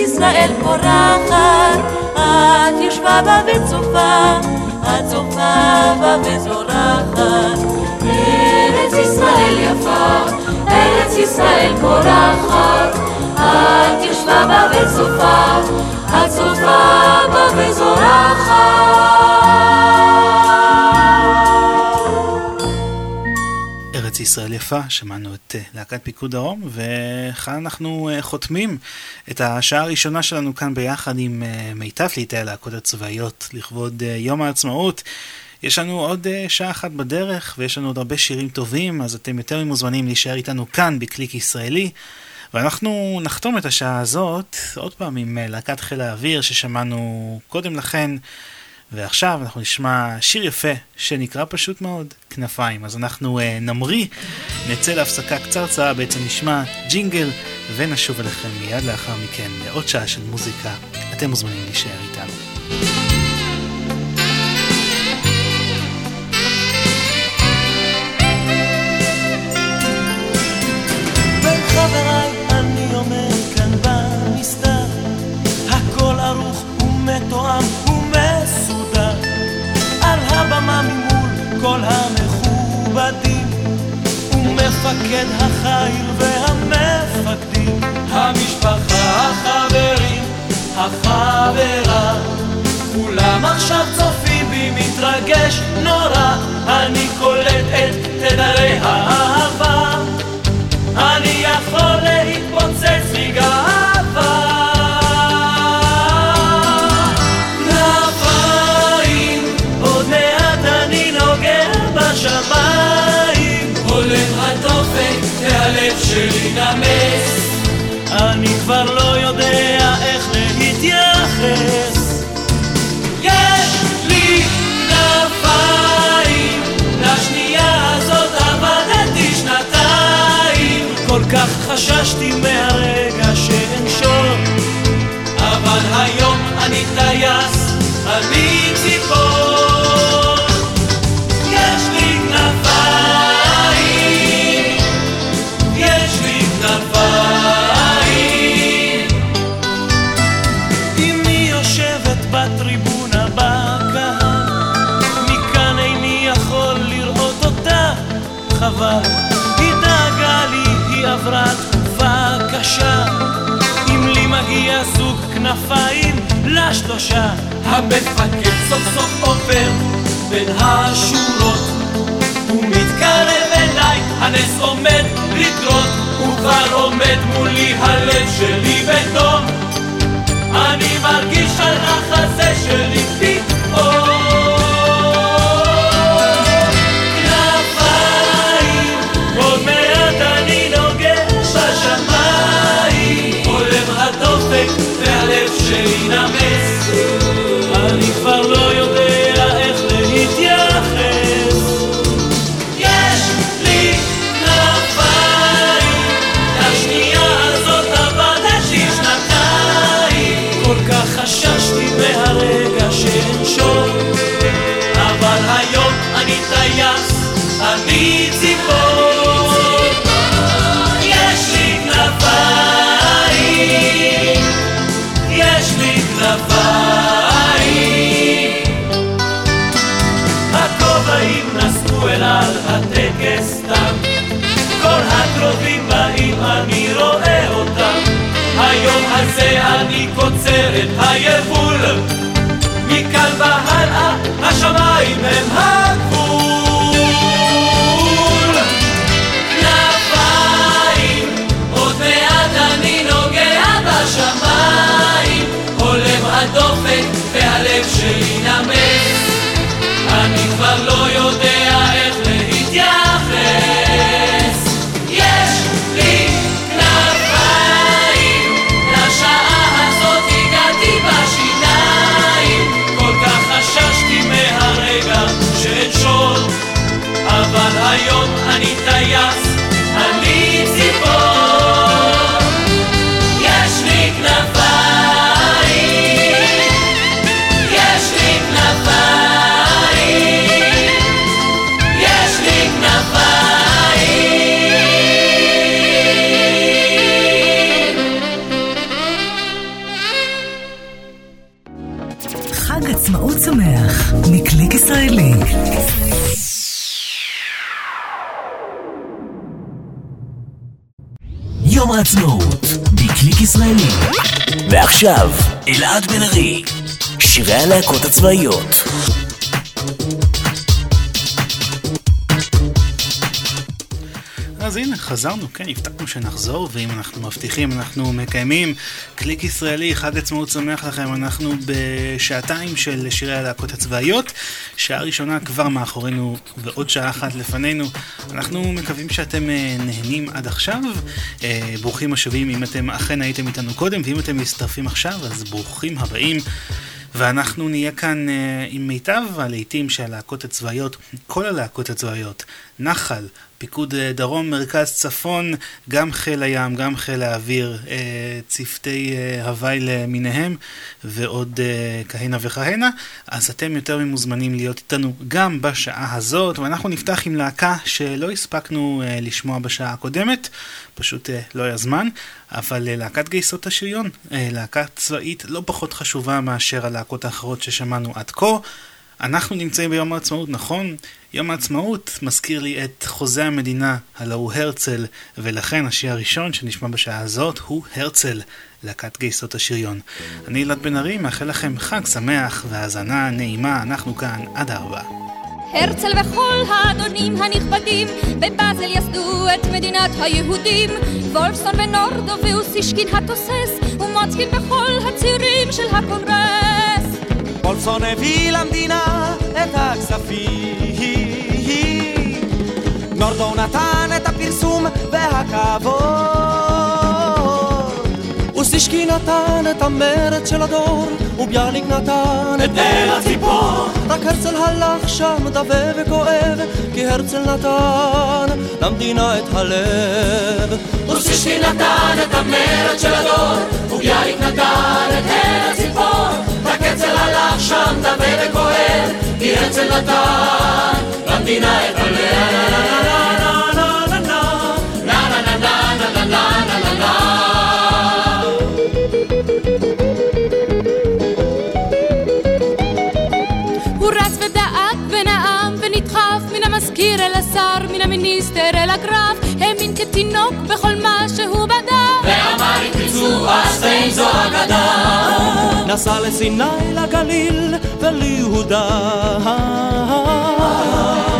Speaker 22: ישראל פורחת, את יושבה בה וצופה, את צופה בה וזורחת. ארץ ישראל יפה, ארץ ישראל פורחת, את יושבה בה וצופה, את צופה בה וזורחת. ישראל יפה,
Speaker 3: שמענו את אה, להקת פיקוד דרום, וכאן אנחנו אה, חותמים את השעה הראשונה שלנו כאן ביחד עם אה, מיטב ליטי הלהקות הצבאיות לכבוד יום העצמאות. יש לנו עוד שעה אחת בדרך, ויש לנו עוד הרבה שירים טובים, אז אתם יותר ממוזמנים להישאר איתנו כאן בקליק ישראלי. ואנחנו נחתום את השעה הזאת עוד פעם עם להקת חיל האוויר ששמענו קודם לכן, ועכשיו אנחנו נשמע שיר יפה שנקרא פשוט מאוד כנפיים. אז אנחנו uh, נמריא, נצא להפסקה קצרצרה, בעצם נשמע ג'ינגל ונשוב אליכם מיד לאחר מכן לעוד שעה של מוזיקה. אתם מוזמנים להישאר איתנו.
Speaker 23: ומתואם ומפקד החיל והמפקדים, המשפחה, החברים, החברה, כולם עכשיו צופים בי מתרגש נורא, אני קולט את תדרי האהבה. אני יכול להתפוצץ חששתי מהרגע כנפיים לשלושה. המפקד סוף סוף עובר בין השורות. הוא מתקרב אליי, הנס עומד לקרות הוא כבר עומד מולי, הלב שלי בדום אני מרגיש על החזה את היבול. מכאן והלאה השמיים הם הגבול.
Speaker 2: ועכשיו, אלעד בן ארי, שירי הלהקות הצבאיות.
Speaker 3: אז הנה, חזרנו, כן, הבטחנו שנחזור, ואם אנחנו מבטיחים, אנחנו מקיימים. קליק ישראלי, חג עצמאות שמח לכם, אנחנו בשעתיים של שירי הלהקות הצבאיות. שעה ראשונה כבר מאחורינו, ועוד שעה אחת לפנינו. אנחנו מקווים שאתם אה, נהנים עד עכשיו. אה, ברוכים השבים אם אתם אכן הייתם איתנו קודם, ואם אתם מצטרפים עכשיו, אז ברוכים הבאים. ואנחנו נהיה כאן uh, עם מיטב הלהיטים של הלהקות הצבאיות, כל הלהקות הצבאיות, נחל, פיקוד uh, דרום, מרכז צפון, גם חיל הים, גם חיל האוויר, uh, צוותי uh, הוואי למיניהם ועוד כהנה וכהנה, אז אתם יותר ממוזמנים להיות איתנו גם בשעה הזאת, ואנחנו נפתח עם להקה שלא הספקנו לשמוע בשעה הקודמת, פשוט לא היה זמן, אבל להקת גייסות השריון, להקה צבאית לא פחות חשובה מאשר הלהקות האחרות ששמענו עד כה. אנחנו נמצאים ביום העצמאות, נכון? יום העצמאות מזכיר לי את חוזה המדינה, הלא הוא הרצל, ולכן השיר הראשון שנשמע בשעה הזאת הוא הרצל, להקת גייסות השריון. אני אלעד בן ארי, מאחל לכם חג שמח והאזנה נעימה, אנחנו כאן עד ארבע.
Speaker 4: הרצל וכל האדונים הנכבדים בבאזל יסדו את מדינת היהודים וולפסון ונורדו ואוסישקין התוסס ומוצקין בכל הצירים של הקונגרס
Speaker 24: וולפסון הביא למדינה את הכספים נורדו נתן את הפרסום והכבוד אוסישקין נתן את המרד של הדור וביאליק נתן
Speaker 23: את אל הציפור
Speaker 24: רק הרצל הלך שם דווה וכואב כי הרצל נתן למדינה את הלב
Speaker 23: אוסישקין נתן את המרד של הדור וביאליק נתן את אל הציפור רק הרצל הלך שם דווה
Speaker 4: כתינוק בכל מה שהוא בדק
Speaker 23: ואמר אם תרצו אז אין זו אגדה.
Speaker 24: נסע לסיני לגליל וליהודה.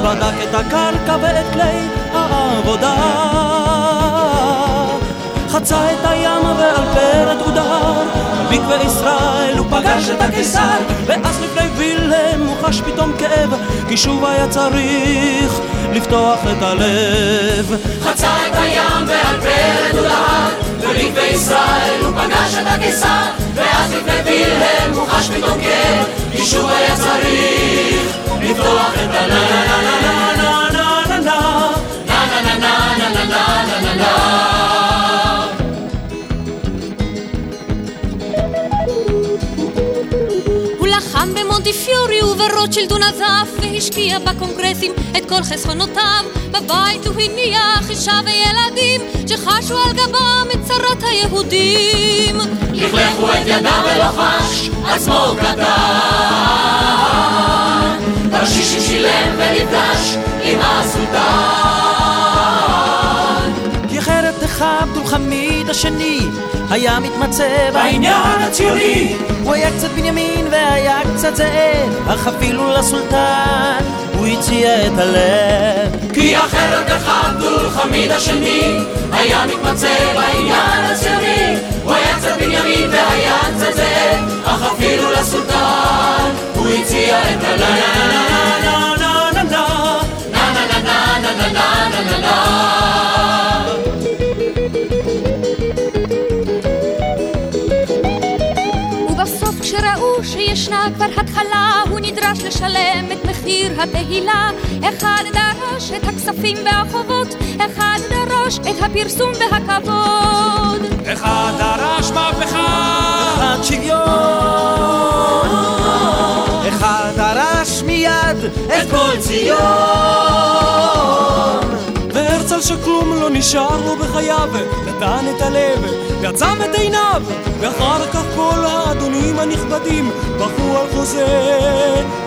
Speaker 24: בדק את הקרקע ואת כלי העבודה. חצה את הים ועל פרד הוא דהר במקווה ישראל הוא פגש את הקיסר ואז לפני וילהם הוא חש פתאום כאב כי שוב היה צריך לפתוח את הלב.
Speaker 23: חצה את הים ועל פרד הוא דהר במקווה ישראל הוא פגש את הקיסר ואז לפני וילהם הוא חש פתאום כאב כי שוב היה צריך לפתוח את הלב
Speaker 4: במונטיפיורי וברוטשילד הוא נזף והשקיע בקונגרסים את כל חסכונותיו. בבית הוא הניח אישה וילדים שחשו על גבם את צרת היהודים.
Speaker 23: לכלכו את ידם ולא חש עצמו קטן. תרשישים שילם ונפגש עם הסולטן.
Speaker 24: כי
Speaker 25: השני היה מתמצא בעניין הציוני. הוא היה קצת בנימין והיה קצת זאב אך אפילו לסולטן הוא הציע את הלב.
Speaker 6: כי אחרת אחד דול חמיד השני היה מתמצא בעניין הציוני. הוא היה קצת בנימין והיה קצת זאב אך אפילו לסולטן הוא הציע את הלב
Speaker 4: שישנה כבר התחלה הוא נדרש לשלם את מחיר התהילה. אחד דרש את הכספים והחובות אחד דרש את הפרסום והכבוד.
Speaker 25: אחד דרש מהפכה אחד שוויון אחד דרש מיד את כל ציון והרצל שכלום לא נשאר לו בחייו נתן את הלב ועצם את עיניו ואחר כך כל האדונים הנכבדים בחרו על חוזה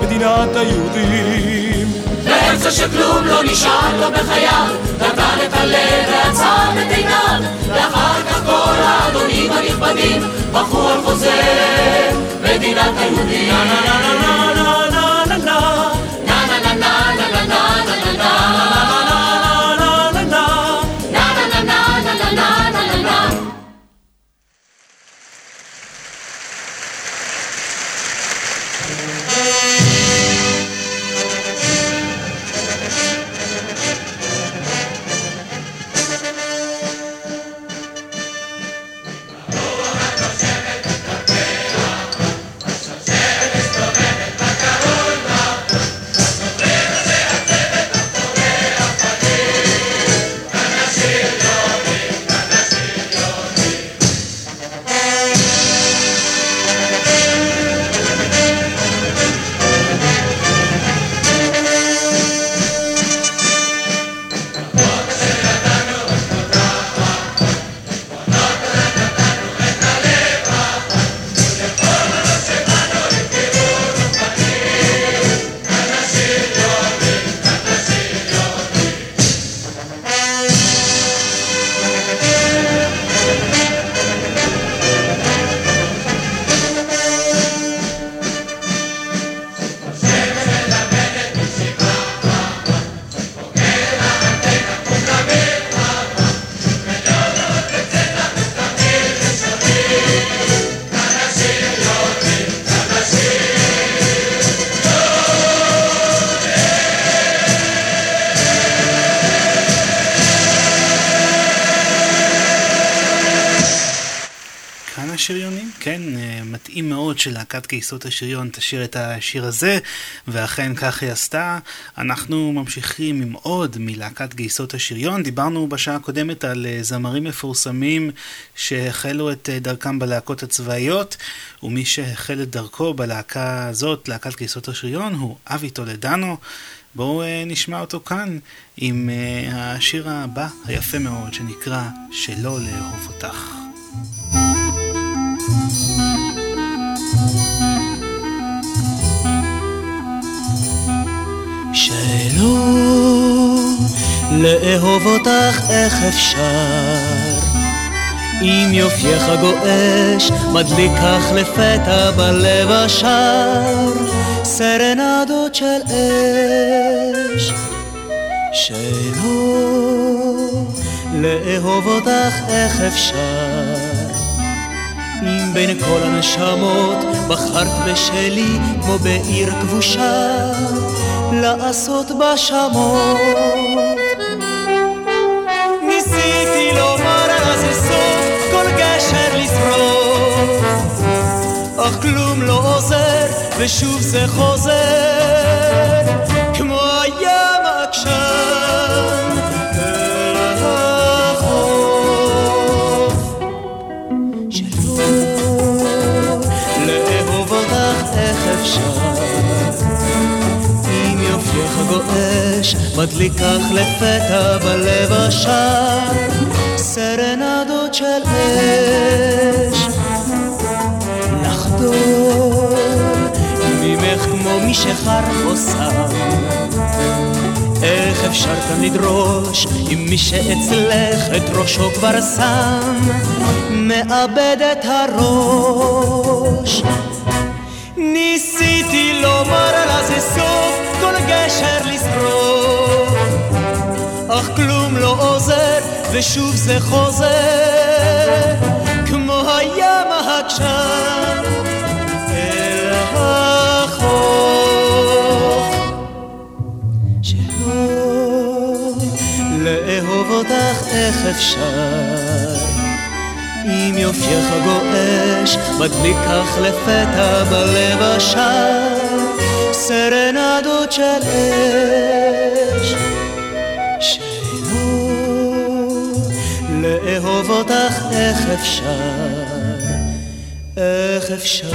Speaker 25: מדינת היהודים.
Speaker 6: והרצל שכלום לא נשאר לו בחייו נתן את הלב ועצם את עיניו ואחר כך כל האדונים הנכבדים בחרו על חוזה מדינת היהודים
Speaker 3: מאוד שלהקת כיסות השריון תשאיר את השיר הזה, ואכן כך היא עשתה. אנחנו ממשיכים עם עוד מלהקת גייסות השריון. דיברנו בשעה הקודמת על אה, זמרים מפורסמים שהחלו את אה, דרכם בלהקות הצבאיות, ומי שהחל את דרכו בלהקה הזאת, להקת גייסות השריון, הוא אבי טולדנו. בואו נשמע אותו כאן עם השיר הבא, היפה מאוד, שנקרא שלא לאהוב אותך.
Speaker 25: שלא לאהוב אותך איך אפשר? אם יופייך גועש מדליק כך לפתע בלב השער. סרנדות של אש שלא לאהוב אותך איך אפשר? אם בין כל הנשמות בחרת בשלי כמו בעיר כבושה לעשות בשמות. ניסיתי לומר אז סוף כל גשר לשרוף, אך כלום לא עוזר ושוב זה חוזר גועש, מדליק כך לפתע בלב השער, סרנדות של אש. לחדור ממך כמו משחר חוסם, איך אפשר כאן לדרוש אם מי שאצלך את ראשו כבר שם? מאבד את הראש. ניסיתי לומר לה זה סוף כל גשר לשרוף אך כלום לא עוזר ושוב זה חוזר כמו הים העקשן אל החוף שלא לאהוב אותך איך אפשר. אם יופייך גועש מדליק כך לפתע בלב השער סרנדות של אש שלא לאהוב אותך איך אפשר איך אפשר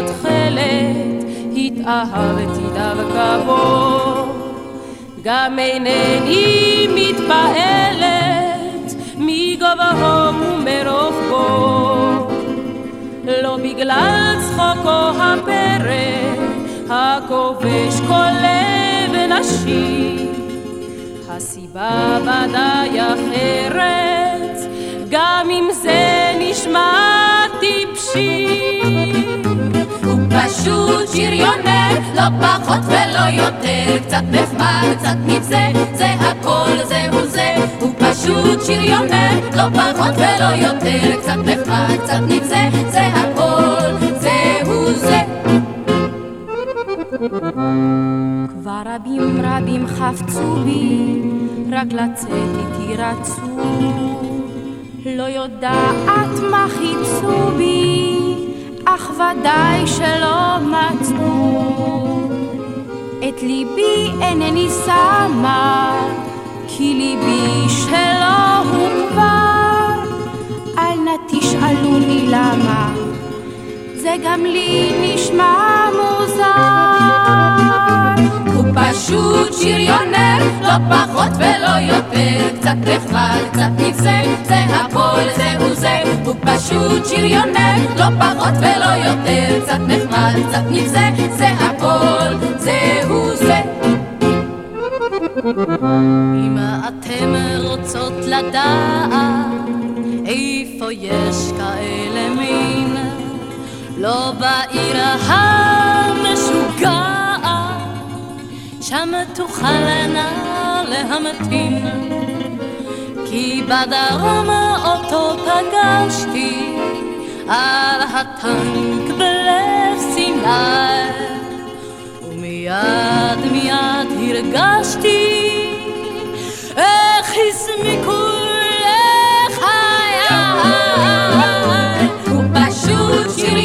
Speaker 26: התכלת התאהבתי דווקא בו גם אינני מתפעלת מגובהו ומרוחבו לא בגלל צחוקו הפרא הכובש כל לב נשי. הסיבה ודאי אחרת גם אם זה נשמע טיפשי
Speaker 27: פשוט שריונר, לא פחות ולא יותר, קצת נחמד, קצת נבזה, זה הכל, זהו זה. הוא פשוט שריונר, לא פחות ולא יותר, קצת נחמד, קצת נבזה, זה הכל, זהו זה.
Speaker 26: כבר רבים רבים חפצו בי, רק לצאת איתי רצו. לא יודעת מה חיפשו בי, אך ודאי שלא מצאו. את ליבי אינני שמה, כי ליבי שלא הוא כבר. אל נא תשאלוני למה, זה גם לי נשמע מוזר.
Speaker 27: פשוט שריונר, לא פחות ולא יותר, קצת נחמד, קצת נבזה, זה הכל, זהו זה. הוא פשוט שריונר, לא פחות ולא יותר, קצת נחמד, קצת נבזה, זה הכל, זהו זה.
Speaker 26: אם אתם רוצות לדעת איפה יש כאלה מין, לא בעיר המשוגעת, שם תוכלנה להמתין. כי בדרום אותו פגשתי על הטנק בלב סיני. מיד מיד הרגשתי איך הסמיקו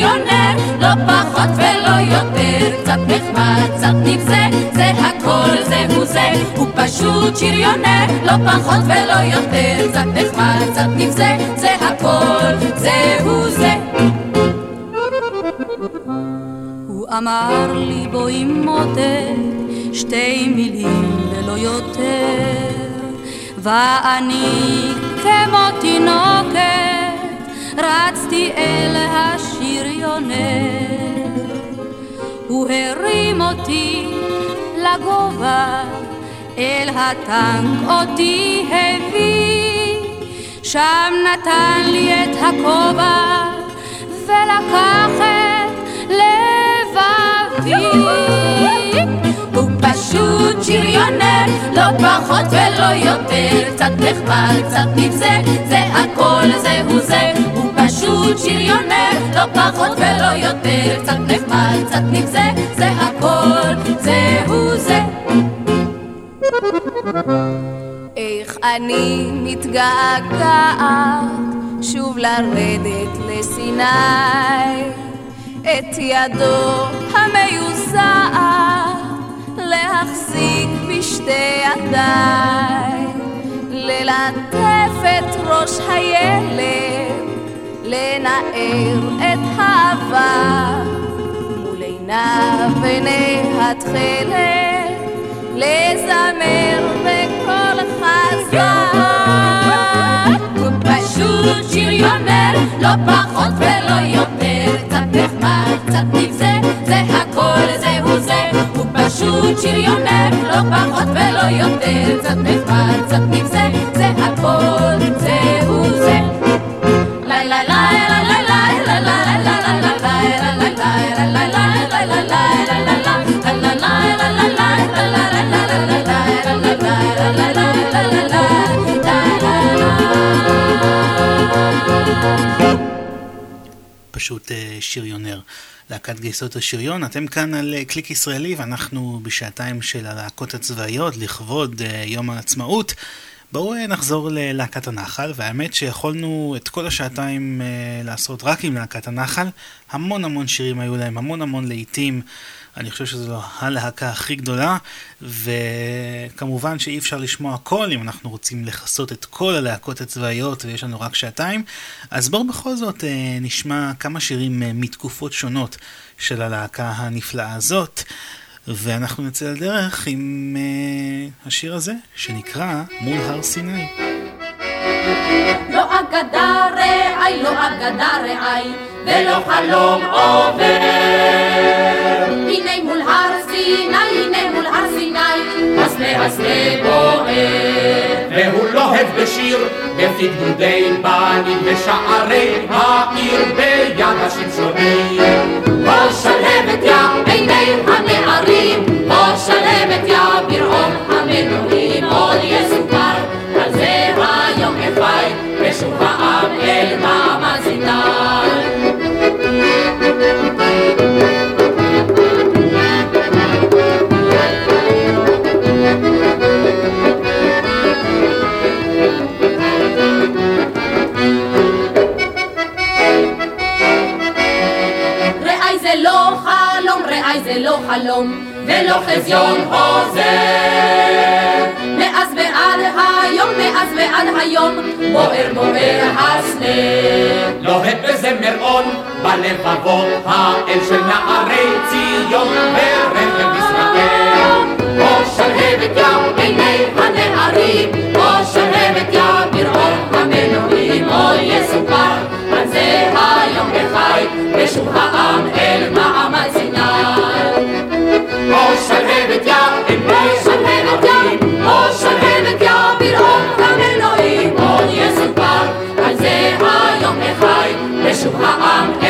Speaker 27: שריונר, לא פחות ולא יותר, קצת נחמד, קצת נבזה, זה הכל, זהו זה. הוא פשוט שריונר, לא פחות ולא יותר, קצת נחמד, קצת נבזה, זה הכל, זהו זה.
Speaker 26: הוא אמר לי בואי מודה שתי מילים ולא יותר ואני כמו תינוקת רצתי אל השריונר הוא הרים אותי לגובה אל הטנק אותי הביא שם נתן לי את הכובע ולקח את לבבי.
Speaker 27: פשוט שריונר, לא פחות ולא יותר, קצת נחמד, קצת נבזה, זה הכל, זהו זה. הוא פשוט שריונר, לא פחות ולא יותר, קצת נחמד, קצת נבזה, זה הכל, זהו זה.
Speaker 26: איך אני מתגעגעת שוב לרדת לסיני את ידו המיוזעת להחזיק בשתי ידיי, ללטף את ראש הילד, לנער את העבר, מול עיניו עיני התכלת, לזמר בקול חזק. פשוט שריונר, לא פחות ולא יותר, קצת נחמד, קצת נבזה, פשוט שריונר, לא פחות ולא יותר, קצת נחמד, קצת נבזה, זה הכל זהו זה. לה לה לה לה לה לה לה לה לה
Speaker 3: פשוט אה, שריונר. להקת גייסות השריון, אתם כאן על אה, קליק ישראלי ואנחנו בשעתיים של הלהקות הצבאיות לכבוד אה, יום העצמאות. בואו נחזור ללהקת הנחל, והאמת שיכולנו את כל השעתיים לעשות רק עם להקת הנחל. המון המון שירים היו להם, המון המון להיטים. אני חושב שזו הלהקה הכי גדולה, וכמובן שאי אפשר לשמוע הכל אם אנחנו רוצים לכסות את כל הלהקות הצבאיות ויש לנו רק שעתיים, אז בואו בכל זאת אה, נשמע כמה שירים אה, מתקופות שונות של הלהקה הנפלאה הזאת. ואנחנו נצא לדרך עם uh, השיר הזה, שנקרא מול הר סיני.
Speaker 26: לא אגדה רעי, לא אגדה רעי, ולא חלום עובר. הנה מול הר סיני, הנה מול הר סיני, הסנה הסנה בוער.
Speaker 28: והוא לוהב בשיר, בפי גדודי בנים בשערי העיר ביד השמשונים.
Speaker 26: בוא שלהבת יא עיני הנערים, בוא שלהבת יא ברעום המנועים, עוד היום Yeshua Abel ולא חזיון חוזר היום, מאז ועד היום, בוער בוער הסנה.
Speaker 28: לוהט בזמרון, בלבבות האל של נערי ציון, ברכב ישראל.
Speaker 26: בוא שלהבת יא עיני הנערים, בוא שלהבת יא ברעום המנועים, עוד יסופר על זה היום בחי, ושוב העם אל מעמד סיני.
Speaker 28: בוא שלהבת
Speaker 6: Sukha Ang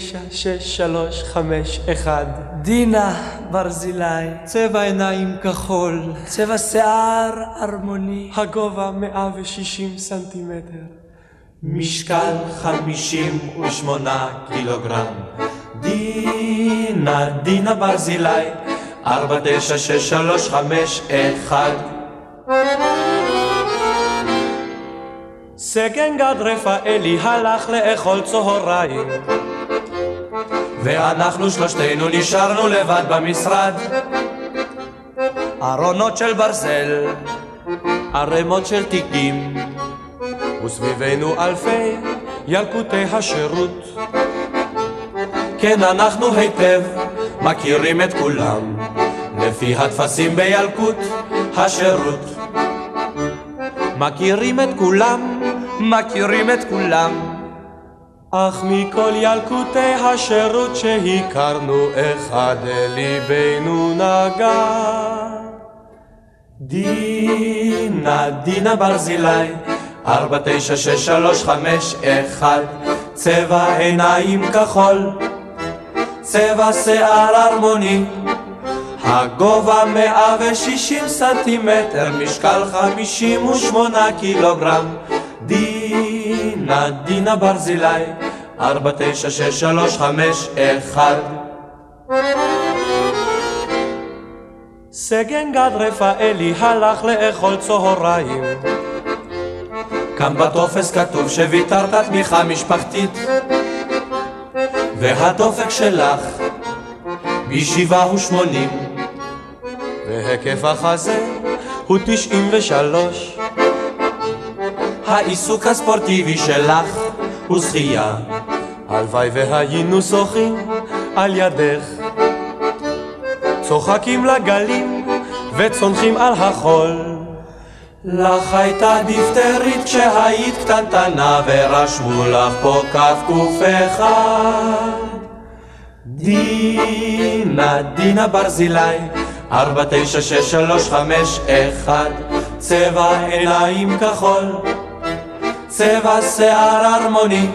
Speaker 6: 96351. דינה ברזילי, צבע עיניים כחול, צבע שיער ארמוני. הגובה 160 סנטימטר,
Speaker 10: משקל 58 קילוגרם. דינה, דינה ברזילי, 496351.
Speaker 6: סגן גד רפאלי הלך לאכול צהריים
Speaker 10: ואנחנו שלושתנו נשארנו לבד במשרד. ארונות של ברזל, ערימות של תיקים,
Speaker 6: וסביבנו אלפי ילקוטי השירות.
Speaker 10: כן, אנחנו היטב מכירים את כולם, לפי הטפסים בילקוט השירות. מכירים את כולם מכירים את כולם. אך מכל ילקוטי השירות שהכרנו, אחד ליבנו נגע. דינה, דינה ברזילי, ארבע, תשע, שש, שלוש, חמש, אחד, צבע עיניים כחול, צבע שיער הרמוני, הגובה מאה ושישים סנטימטר, משקל חמישים ושמונה קילוגרם, דינה, דינה ברזילי, ארבע, תשע, שש, שלוש, חמש, אחד. סגן גד רפאלי הלך לאכול צהריים. כאן בטופס כתוב שוויתרת תמיכה משפחתית. והדופק שלך משבעה ושמונים והיקף החזה הוא תשעים ושלוש העיסוק הספורטיבי שלך הוא שחייה. הלוואי והיינו שוחים על ידך. צוחקים לגלים וצונחים על החול. לך הייתה דיפטרית כשהיית קטנטנה ורשמו לך פה כף קוף אחד דינה, דינה ברזילי ארבע, תשע, שש, שלוש, חמש, אחד צבע עיניים כחול צבע שיער הרמוני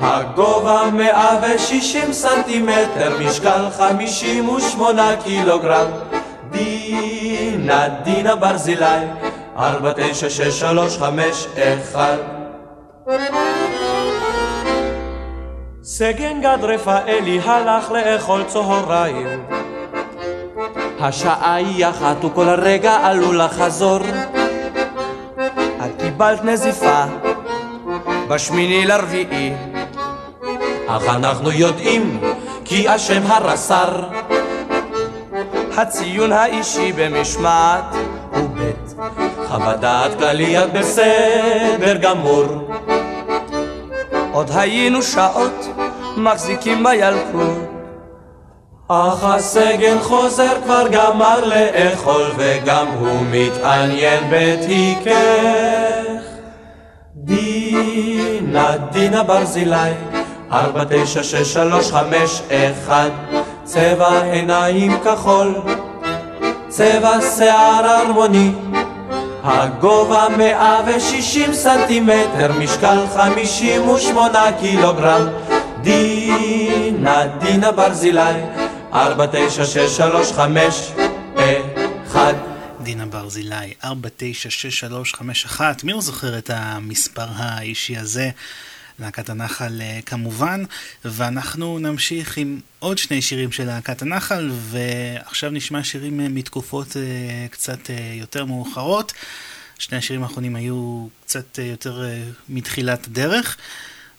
Speaker 10: הגובה מאה ושישים סנטימטר, משקל חמישים ושמונה קילוגרם. דינה, דינה ברזילי, ארבע, תשע, שש, שלוש, חמש, אחד. סגן גד רפאלי הלך לאכול צהריים. השעה היא אחת וכל רגע עלול לחזור. את קיבלת נזיפה בשמיני לרביעי. אך אנחנו יודעים כי אשם הרס"ר. הציון האישי במשמעת הוא ב', חוות דעת כללית בסדר גמור. עוד היינו שעות מחזיקים בילקוט, אך הסגן חוזר כבר גמר לאכול וגם הוא מתעניין בתיקך. לדינה ברזילי, ארבע, תשע, שש, שלוש, חמש, אחד. צבע עיניים כחול, צבע שיער ארמוני, הגובה 160 סנטימטר, משקל 58 קילוגרם. דינה, דינה ברזילי, 496351
Speaker 3: דינה ברזילי, 496351, מי לא זוכר את המספר האישי הזה? להקת הנחל אה, כמובן, ואנחנו נמשיך עם עוד שני שירים של להקת הנחל, ועכשיו נשמע שירים אה, מתקופות אה, קצת יותר מאוחרות. שני השירים האחרונים היו קצת יותר מתחילת הדרך.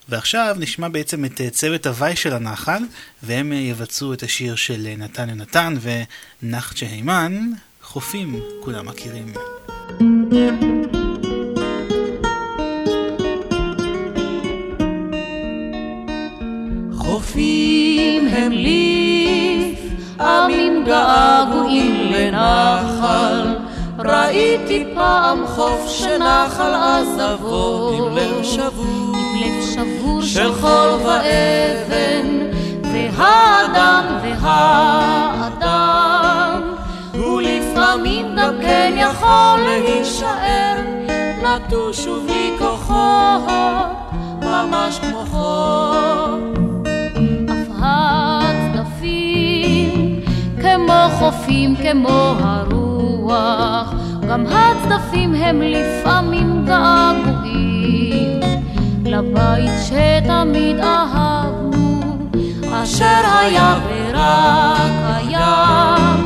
Speaker 3: ועכשיו נשמע בעצם את צוות הוואי של הנחל, והם יבצעו את השיר של נתן יונתן ונחצ'ה הימן, חופים, כולם מכירים.
Speaker 26: חופים הם ליף, עמים געגועים לנחל. ראיתי פעם חוף שנחל עזבו, עם לב שבור, עם לב שבור של חול ואבן, והאדם והאדם, יכול להישאר, נטוש ובלי כוחות, ממש כמו חול. הצדפים, כמו חופים, כמו הרוח, גם הצדפים הם לפעמים געגועים לבית שתמיד אהבנו, אשר היה ורק הים,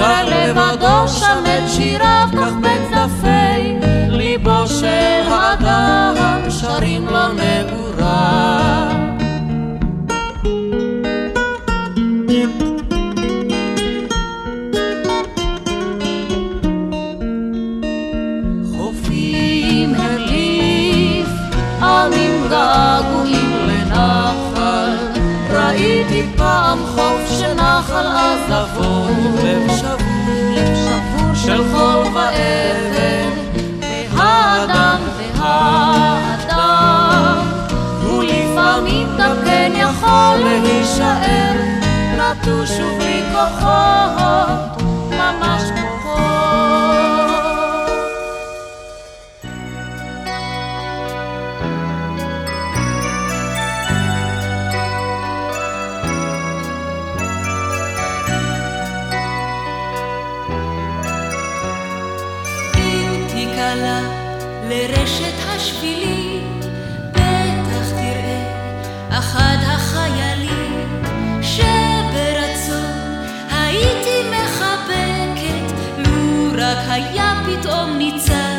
Speaker 26: שר לבדו שם את שיריו, כך בצדפי ליבו של האדם, שרים לו נעוריו. אבל אז נבוא לב שבור של חול ואבן. והאדם והאדם ולפעמים גם כן יכול
Speaker 21: להישאר. נטוש ובלי כוחות ממש
Speaker 3: pizza.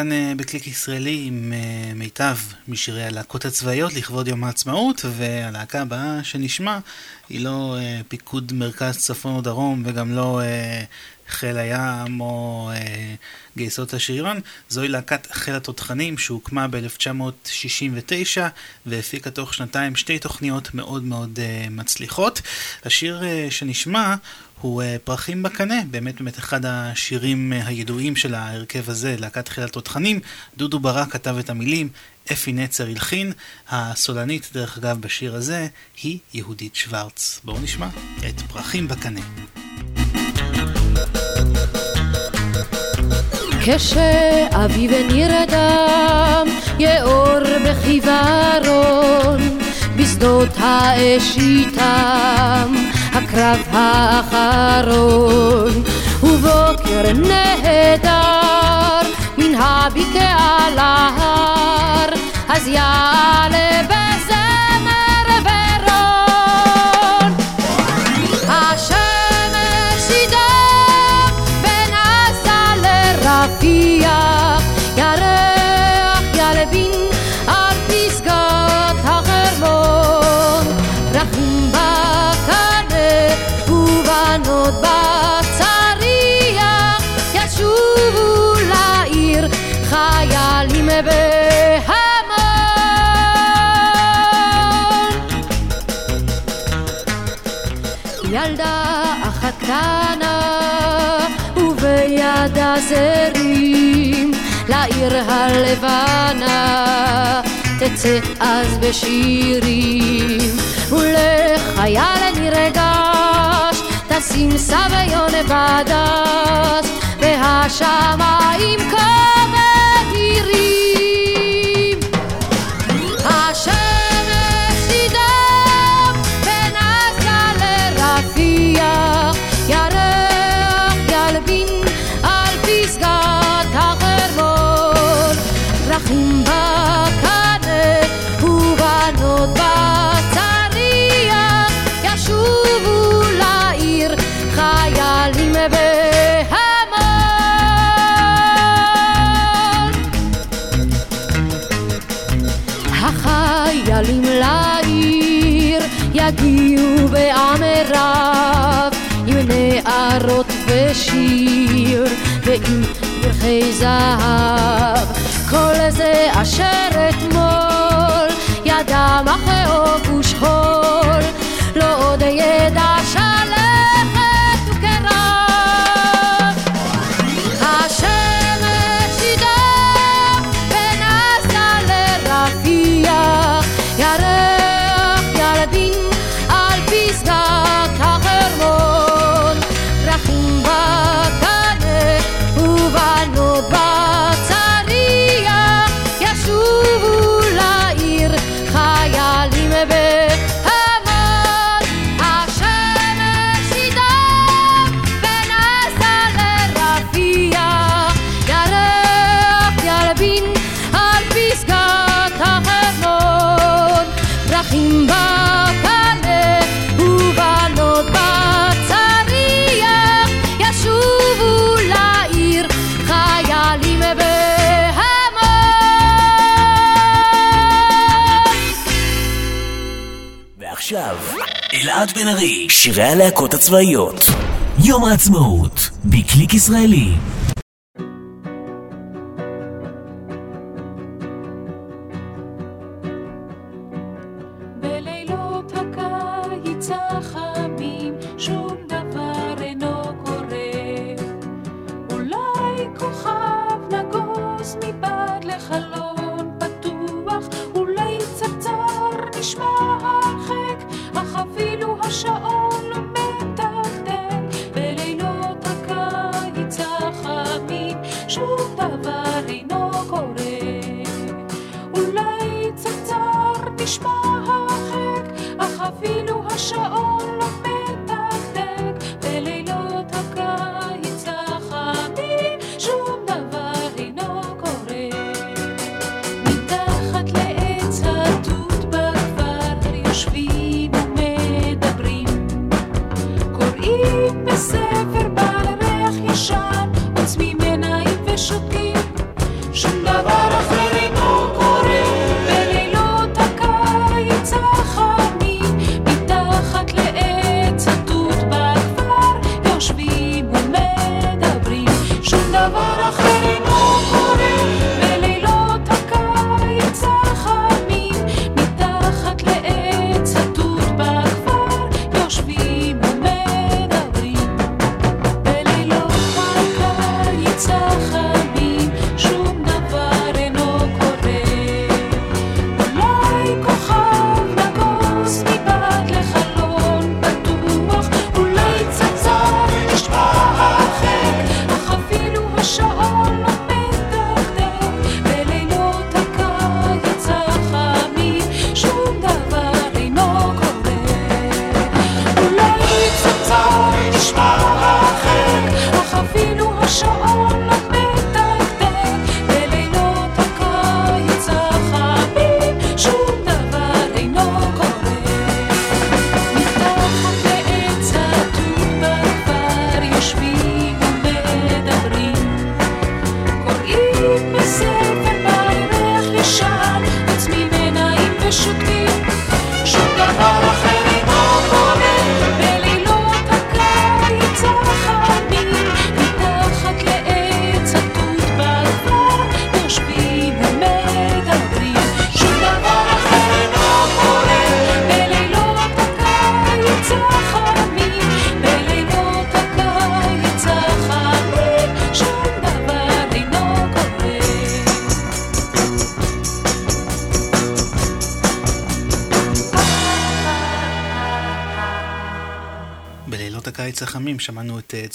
Speaker 3: כאן אה, בקליק ישראלי עם אה, מיטב משירי הלהקות הצבאיות לכבוד יום העצמאות, והלהקה הבאה שנשמע היא לא אה, פיקוד מרכז צפון או דרום וגם לא חיל הים או גייסות השריון, זוהי להקת חיל התותחנים שהוקמה ב-1969 והפיקה תוך שנתיים שתי תוכניות מאוד מאוד מצליחות. השיר שנשמע הוא אה, פרחים בקנה, באמת באמת אחד השירים אה, הידועים של ההרכב הזה, להקת תחילת תותחנים. דודו ברק כתב את המילים, אפי נצר הלחין, הסולנית דרך אגב בשיר הזה היא יהודית שוורץ. בואו נשמע את פרחים בקנה.
Speaker 26: כשאביב נרדם, יאור בחיוורון, בשדות האש איתם. הקרב האחרון, ובוקר נהדר מן הבקעה להר, אז יעלה בזה חסרים לעיר הלבנה. תצא אז בשירים ולחייל אני רגש תשים סביון בדש והשמיים כבד ירים ועם פרחי זהב. כל זה אשר אתמול ידע מחאו ושכול, לא עוד ידע
Speaker 21: שלם בן ארי, שירי הלהקות הצבאיות. יום העצמאות, בקליק ישראלי.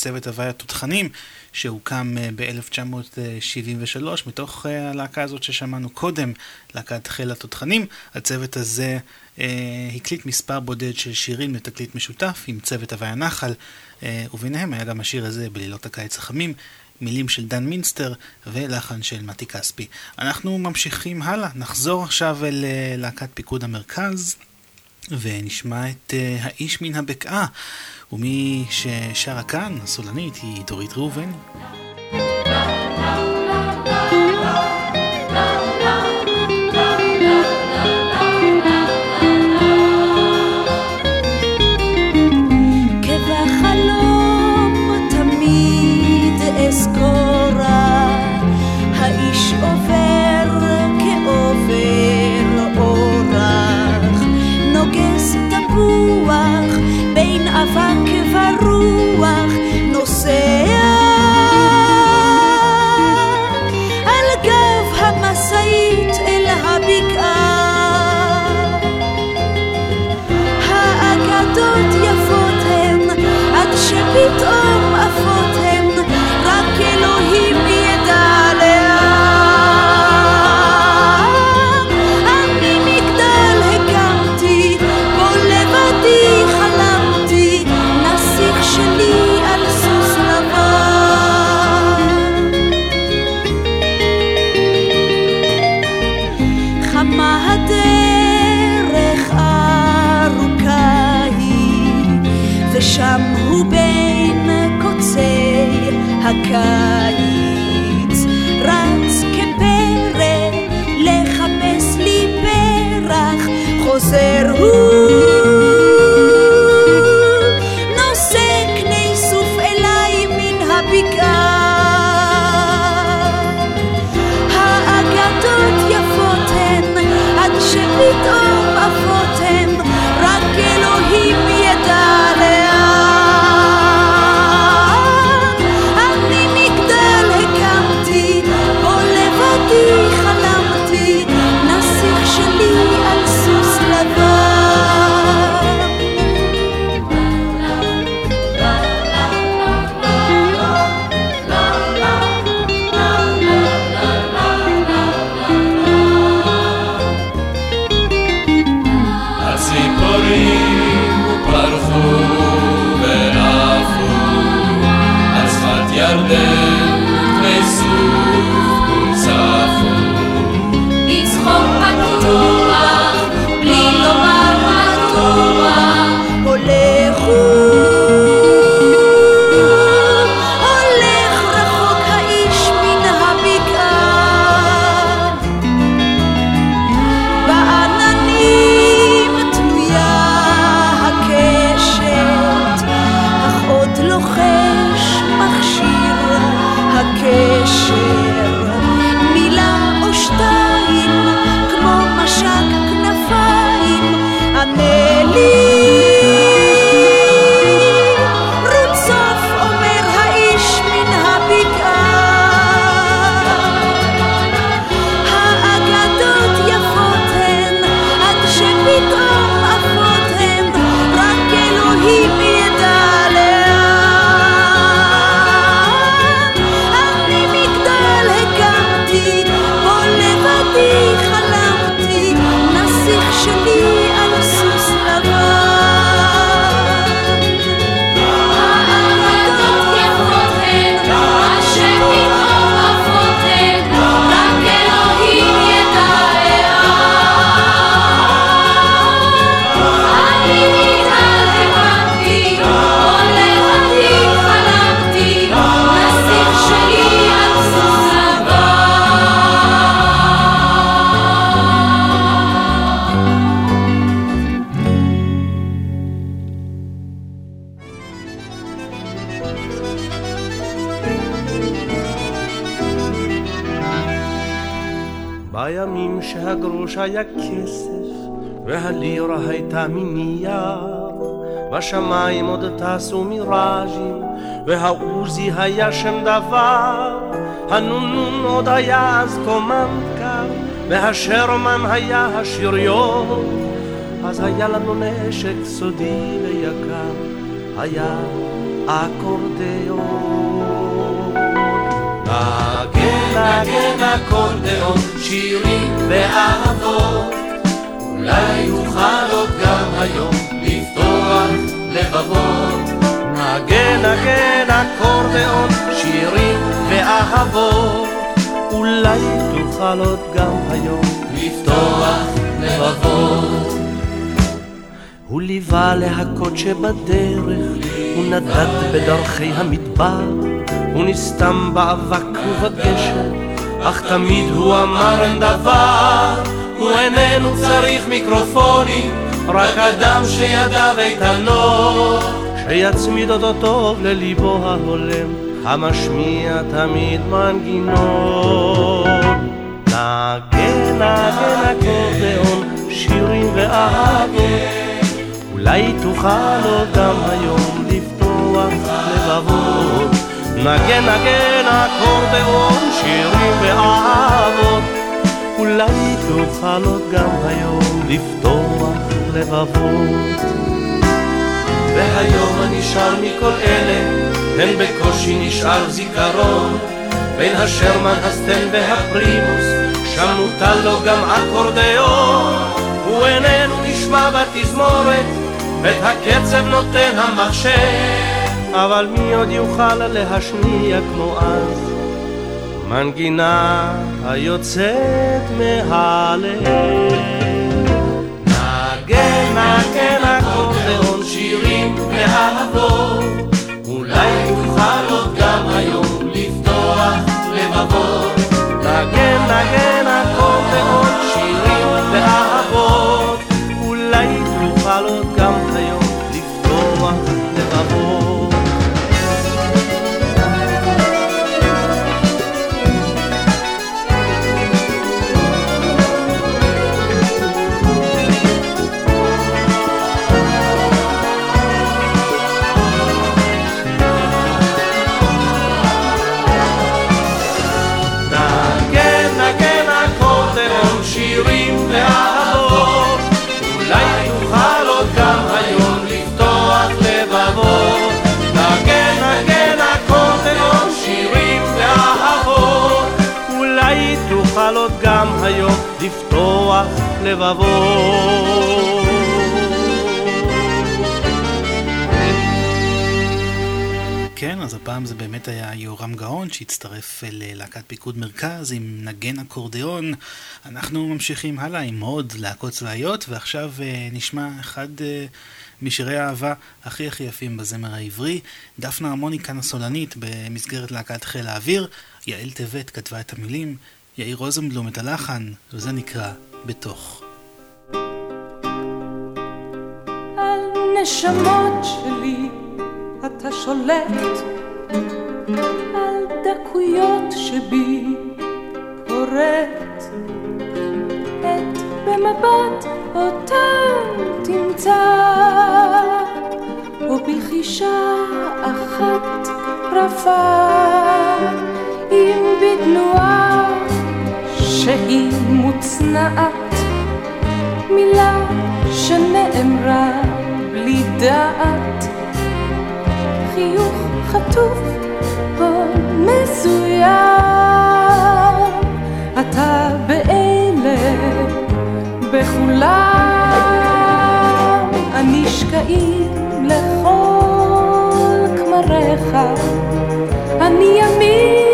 Speaker 29: צוות הוויה תותחנים, שהוקם אה, ב-1973 מתוך אה, הלהקה הזאת ששמענו קודם, להקת חיל התותחנים. הצוות הזה אה, הקליט מספר בודד של שירים לתקליט משותף עם צוות הוויה נחל, אה, וביניהם היה גם השיר הזה בלילות הקיץ החמים. מילים של דן מינסטר ולחן של מתי כספי. אנחנו ממשיכים הלאה, נחזור עכשיו אל אה, להקת פיקוד המרכז ונשמע את האיש מן הבקעה. ומי ששרה כאן, הסולנית, היא דורית ראובן.
Speaker 9: היה שם דבר, הנונון עוד היה אז קומנדקה, והשרמן היה השריון, אז היה לנו נשק סודי ויקר, היה אקורדיאון. נגן נגן אקורדיאון, שירים ואהבות, אולי אוכל עוד גם היום לפתוח לבבות. נגן, נגן אקורדיאון, שירים ואהבות, אולי תוכל עוד גם היום לפתוח לבבות. הוא ליווה להכות שבדרך, הוא נדד בדרכי המדבר, הוא נסתם באבק ובגשם, אך תמיד הוא אמר אין דבר, הוא איננו צריך מיקרופונים, רק אדם שידיו איתנות, שיצמיד אותו טוב לליבו ההולם, המשמיע תמיד מנגינות. נגן, נגן אקורדיאון, שירים ואהבות אולי תוכל עוד גם היום לפתוח לבבות. נגן נגן אקורדיאון, שירים ואהבות. אולי תוכל עוד גם היום לפתוח לבבות. והיום הנשאר מכל אלה, הן בקושי נשאר זיכרון. בין השרמן, הסטן והפרימוס, שם מוטל לו גם אקורדיאון. הוא איננו נשמע בתזמורת, את הקצב נותן המחשב, אבל מי עוד יוכל להשמיע כמו אז מנגינה היוצאת מהלב. נגן, נגן ואהבות, אולי תוכל עוד גם היום לפתוח לבבות. נגן, נגן לפתוח לבבות.
Speaker 3: כן, אז הפעם זה באמת היה יורם גאון שהצטרף ללהקת פיקוד מרכז עם נגן אקורדיאון. אנחנו ממשיכים הלאה עם עוד להקות צבאיות, ועכשיו אה, נשמע אחד אה, משירי האהבה הכי הכי יפים בזמר העברי. דפנה הרמוניקן הסולנית במסגרת להקת חיל האוויר. יעל טבת כתבה את המילים, יאיר רוזנבלום את הלחן, וזה נקרא בתוך.
Speaker 21: נשמות שלי אתה שולט, על דקויות שבי פורט, את במבט אותם תמצא, ובחישה אחת רפה, אם בתנועה שהיא מוצנעת, מילה שנאמרה בלי דעת, חיוך חטוף או מסוים, אתה באלה, בכולם, הנשקעים לכל כמריך, אני ימים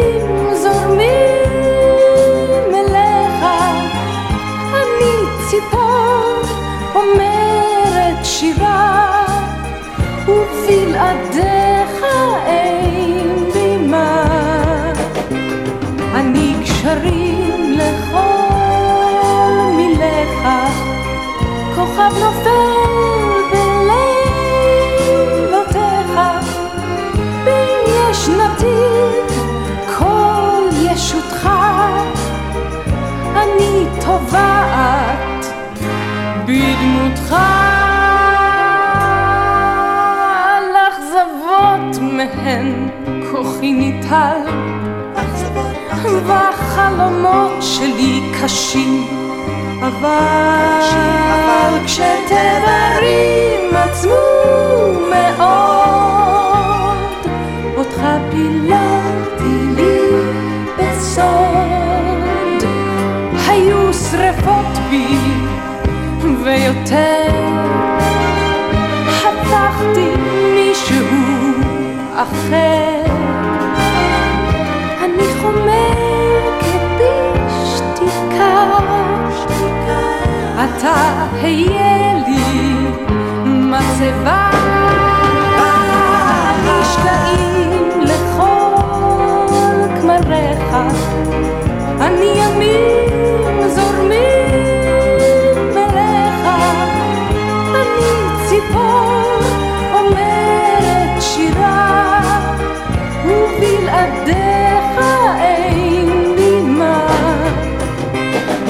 Speaker 21: ובלעדיך אין בי מה. אני קשרים לכל מילך, כוכב נופל קל, והחלומות שלי קשים, אבל כשתברים עצמו מאוד, אותך פיללתי לי בסוד, היו שרפות בי ויותר, אחר. אתה היה לי מצבה. משקעים לכל כמריך. אני ימים זורמים אליך. אני ציפור אומרת שירה ובלעדיך אין לי מה.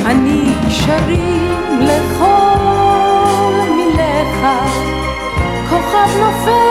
Speaker 21: אני שריר לכל מיליך כוכב נופל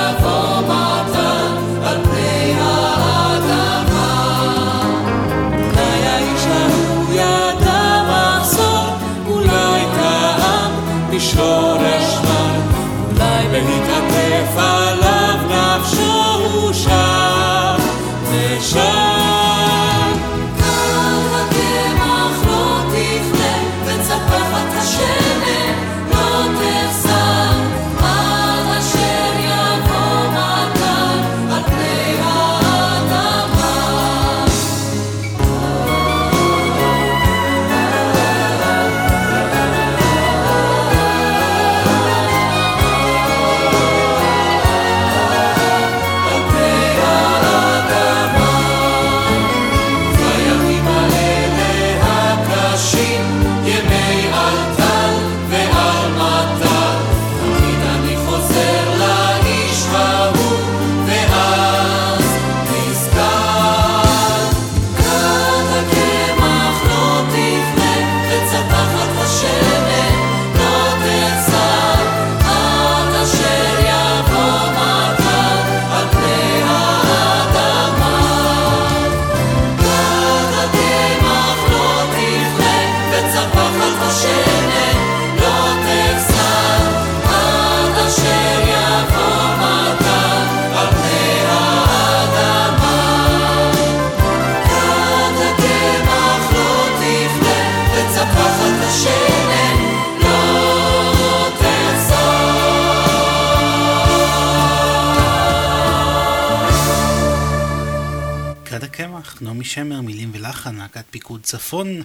Speaker 3: פיקוד צפון,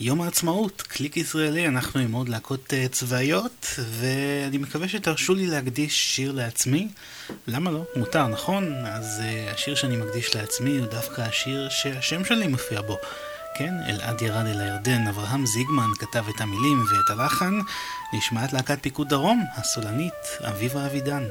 Speaker 3: יום העצמאות, קליק ישראלי, אנחנו עם עוד להקות אה, צבאיות, ואני מקווה שתרשו לי להקדיש שיר לעצמי. למה לא? מותר, נכון? אז uh, השיר שאני מקדיש לעצמי הוא דווקא השיר שהשם שלי מופיע בו. כן, אלעד ירד אל הירדן, אברהם זיגמן כתב את המילים ואת הלחן, נשמעת להקת פיקוד דרום, הסולנית, אביבה אבידן.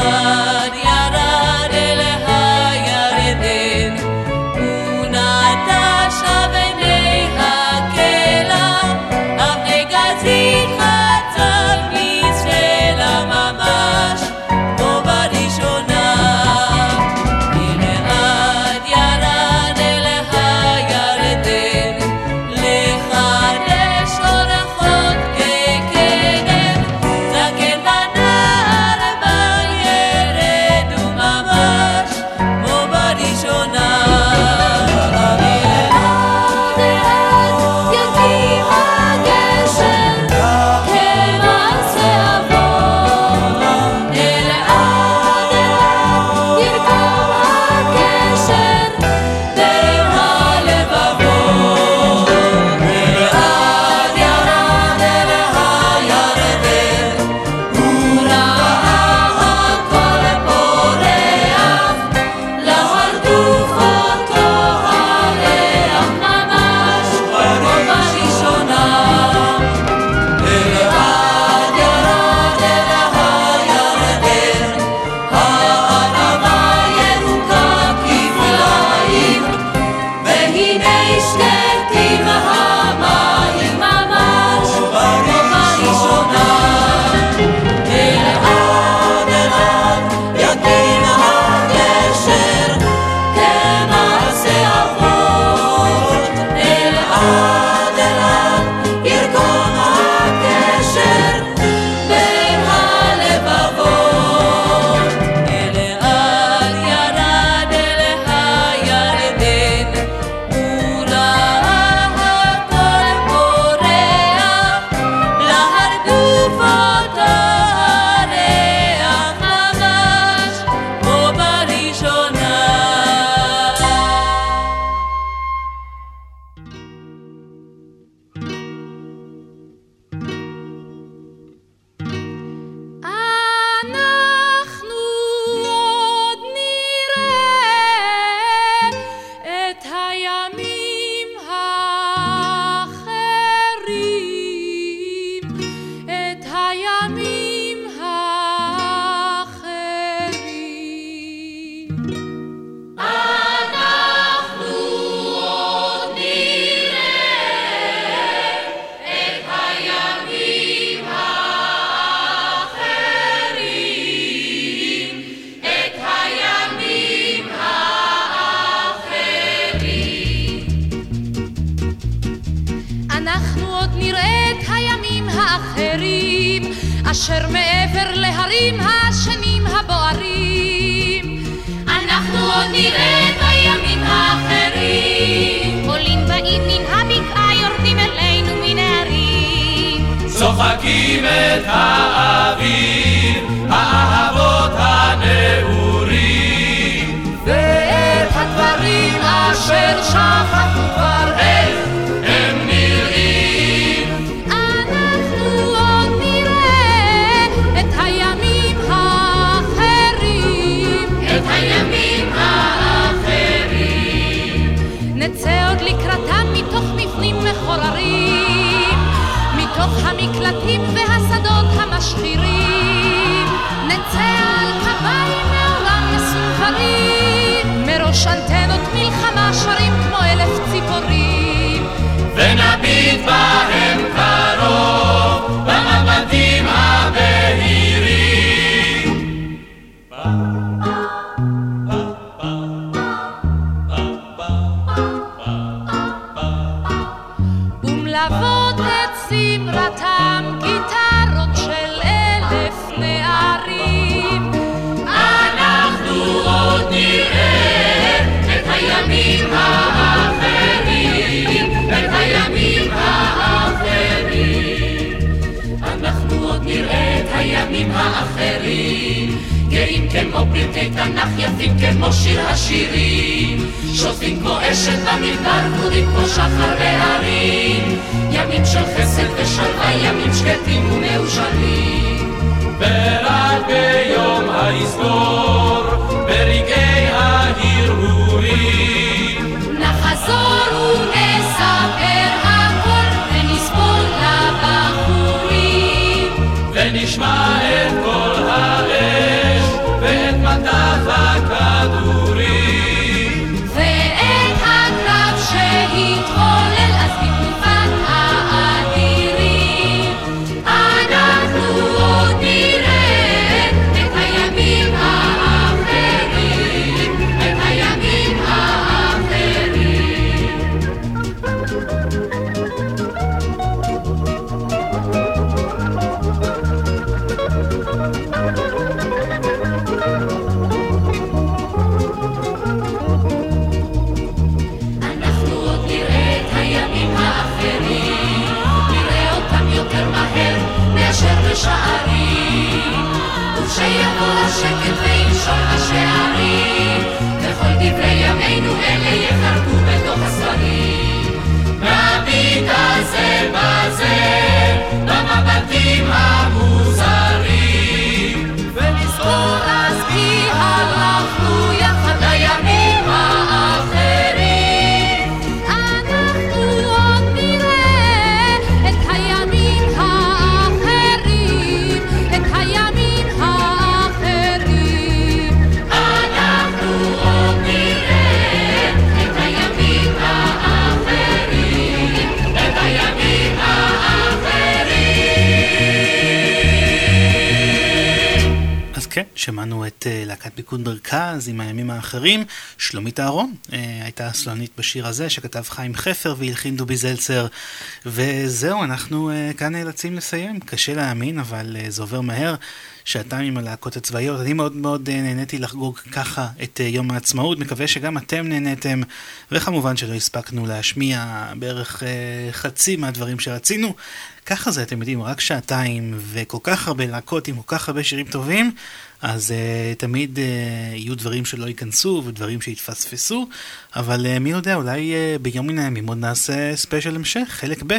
Speaker 26: Father. יש אנטנות מלחמה, שרים כמו
Speaker 30: אלף
Speaker 6: ציפורים. ונביט בהם כמו פרקי תנ"ך, יפים כמו שיר השירים, שוטפים כמו אשת במדבר, גדולים כמו שחר בהרים, ימים של חסד ושלווה, ימים שקטים ומאושרים.
Speaker 26: ורק ביום היסגור, ברגעי ההרהורים.
Speaker 3: שמענו את אה, להקת פיקוד מרכז עם הימים האחרים. שלומית אהרון אה, הייתה הסלונית בשיר הזה שכתב חיים חפר והלחין דובי זלצר. וזהו, אנחנו אה, כאן נאלצים לסיים. קשה להאמין, אבל זה עובר מהר. שעתיים עם הלהקות הצבאיות. אני מאוד מאוד נהניתי לחגוג ככה את יום העצמאות. מקווה שגם אתם נהניתם. וכמובן שלא הספקנו להשמיע בערך חצי מהדברים שרצינו. ככה זה, אתם יודעים, רק שעתיים וכל כך הרבה להקות עם כל כך הרבה שירים טובים, אז אה, תמיד אה, יהיו דברים שלא ייכנסו ודברים שיתפספסו, אבל אה, מי יודע, אולי אה, ביום מן הימים עוד נעשה ספיישל המשך, חלק ב',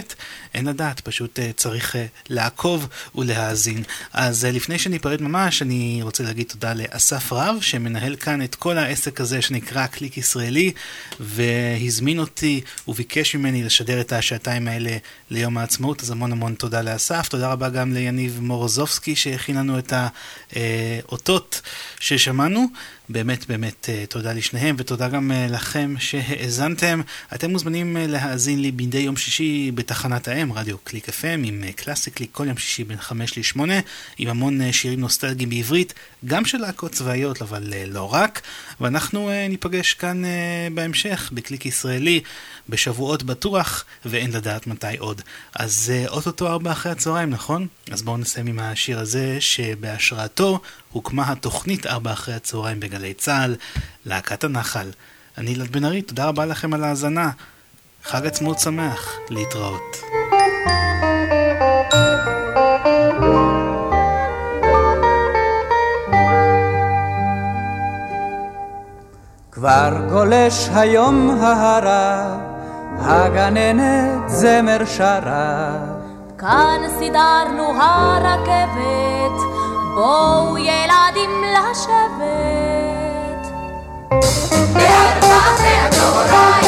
Speaker 3: אין לדעת, פשוט אה, צריך אה, לעקוב ולהאזין. אז אה, לפני שניפרד ממש, אני רוצה להגיד תודה לאסף רב, שמנהל כאן את כל העסק הזה שנקרא קליק ישראלי, והזמין אותי וביקש ממני לשדר את השעתיים האלה ליום העצמאות, אז המון המון תודה לאסף. תודה רבה גם ליניב מורוזובסקי שהכין לנו את האותות ששמענו. באמת באמת אה, תודה לשניהם ותודה גם אה, לכם שהאזנתם. אתם מוזמנים אה, להאזין לי מדי יום שישי בתחנת האם, רדיו קליק FM עם קלאסי קליק כל יום שישי בין 5 ל-8 עם המון שירים נוסטלגיים בעברית, גם של להקות צבאיות אבל לא רק. ואנחנו ניפגש כאן בהמשך בקליק ישראלי בשבועות בטוח ואין לדעת מתי עוד. אז אוטוטו ארבע אחרי הצהריים, נכון? אז בואו נסיים עם השיר הזה שבהשראתו הוקמה התוכנית ארבע אחרי הצהריים בגלי צה"ל, להקת הנחל. אני אלעד בן ארי, תודה רבה לכם על ההאזנה. חג עצמאות שמח, להתראות.
Speaker 31: כבר גולש היום ההרה, הגננת זמר שרה.
Speaker 30: כאן סידרנו הרכבת, בואו ילדים לשבת.
Speaker 6: בארבע אחרי הצהריים,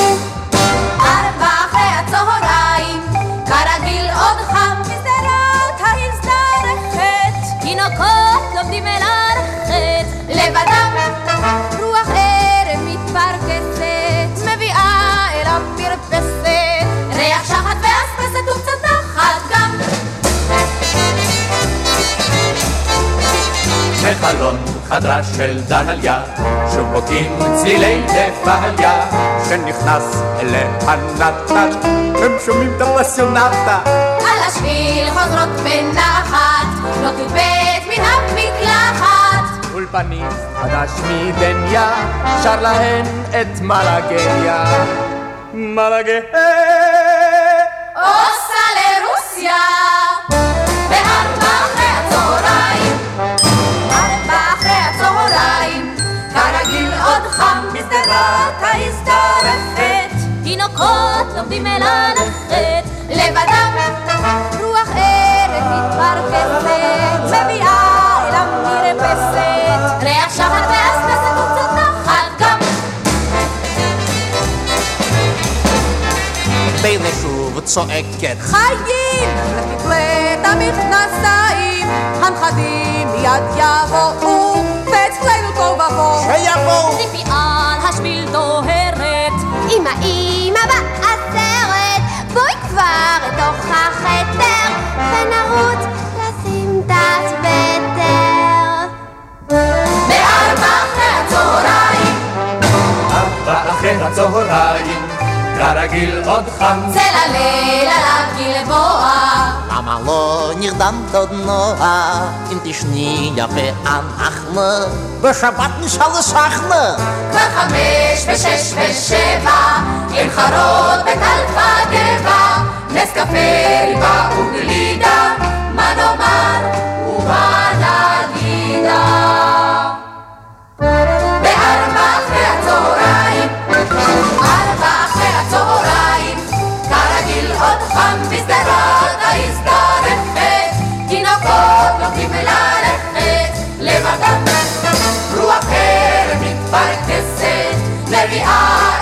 Speaker 5: בחלון חדרה של דליה, שוב בוקעים צלילי נפליה, שנכנס אליה נתן, הם שומעים את הפסיונטה.
Speaker 6: על השביל חוזרות בנחת, לא תובט מן המקלחת.
Speaker 5: אולפנים חדש מדניה, שר להן את מלאגיה. מלאגיה.
Speaker 6: לומדים אל הנחת, לבדם רוח ערב מתפרקסת, מביאה אל המרפסת, ריח שחר ואספסת וקצת נחת גם.
Speaker 5: והנה שוב צועקת.
Speaker 32: חיים! לתפלט המכנסיים, הנכדים מיד יבואו, ואצלנו תוהו ובוהו.
Speaker 5: שיבואו!
Speaker 33: החדר, ונרוץ לשים דת בטר.
Speaker 6: בארבע אחרי הצהריים,
Speaker 5: ארבע אחרי הצהריים, כרגיל עוד חם.
Speaker 6: צל הליל עליו
Speaker 5: мало נרדם דודנוה, אם תשני יפה אנחנו, בשבת
Speaker 6: נשלשכנו. בחמש ושש ושבע, עם חרות בטלפה גבע, נס קפה ריבה וגלידה, מה נאמר ומה נגידה. we are.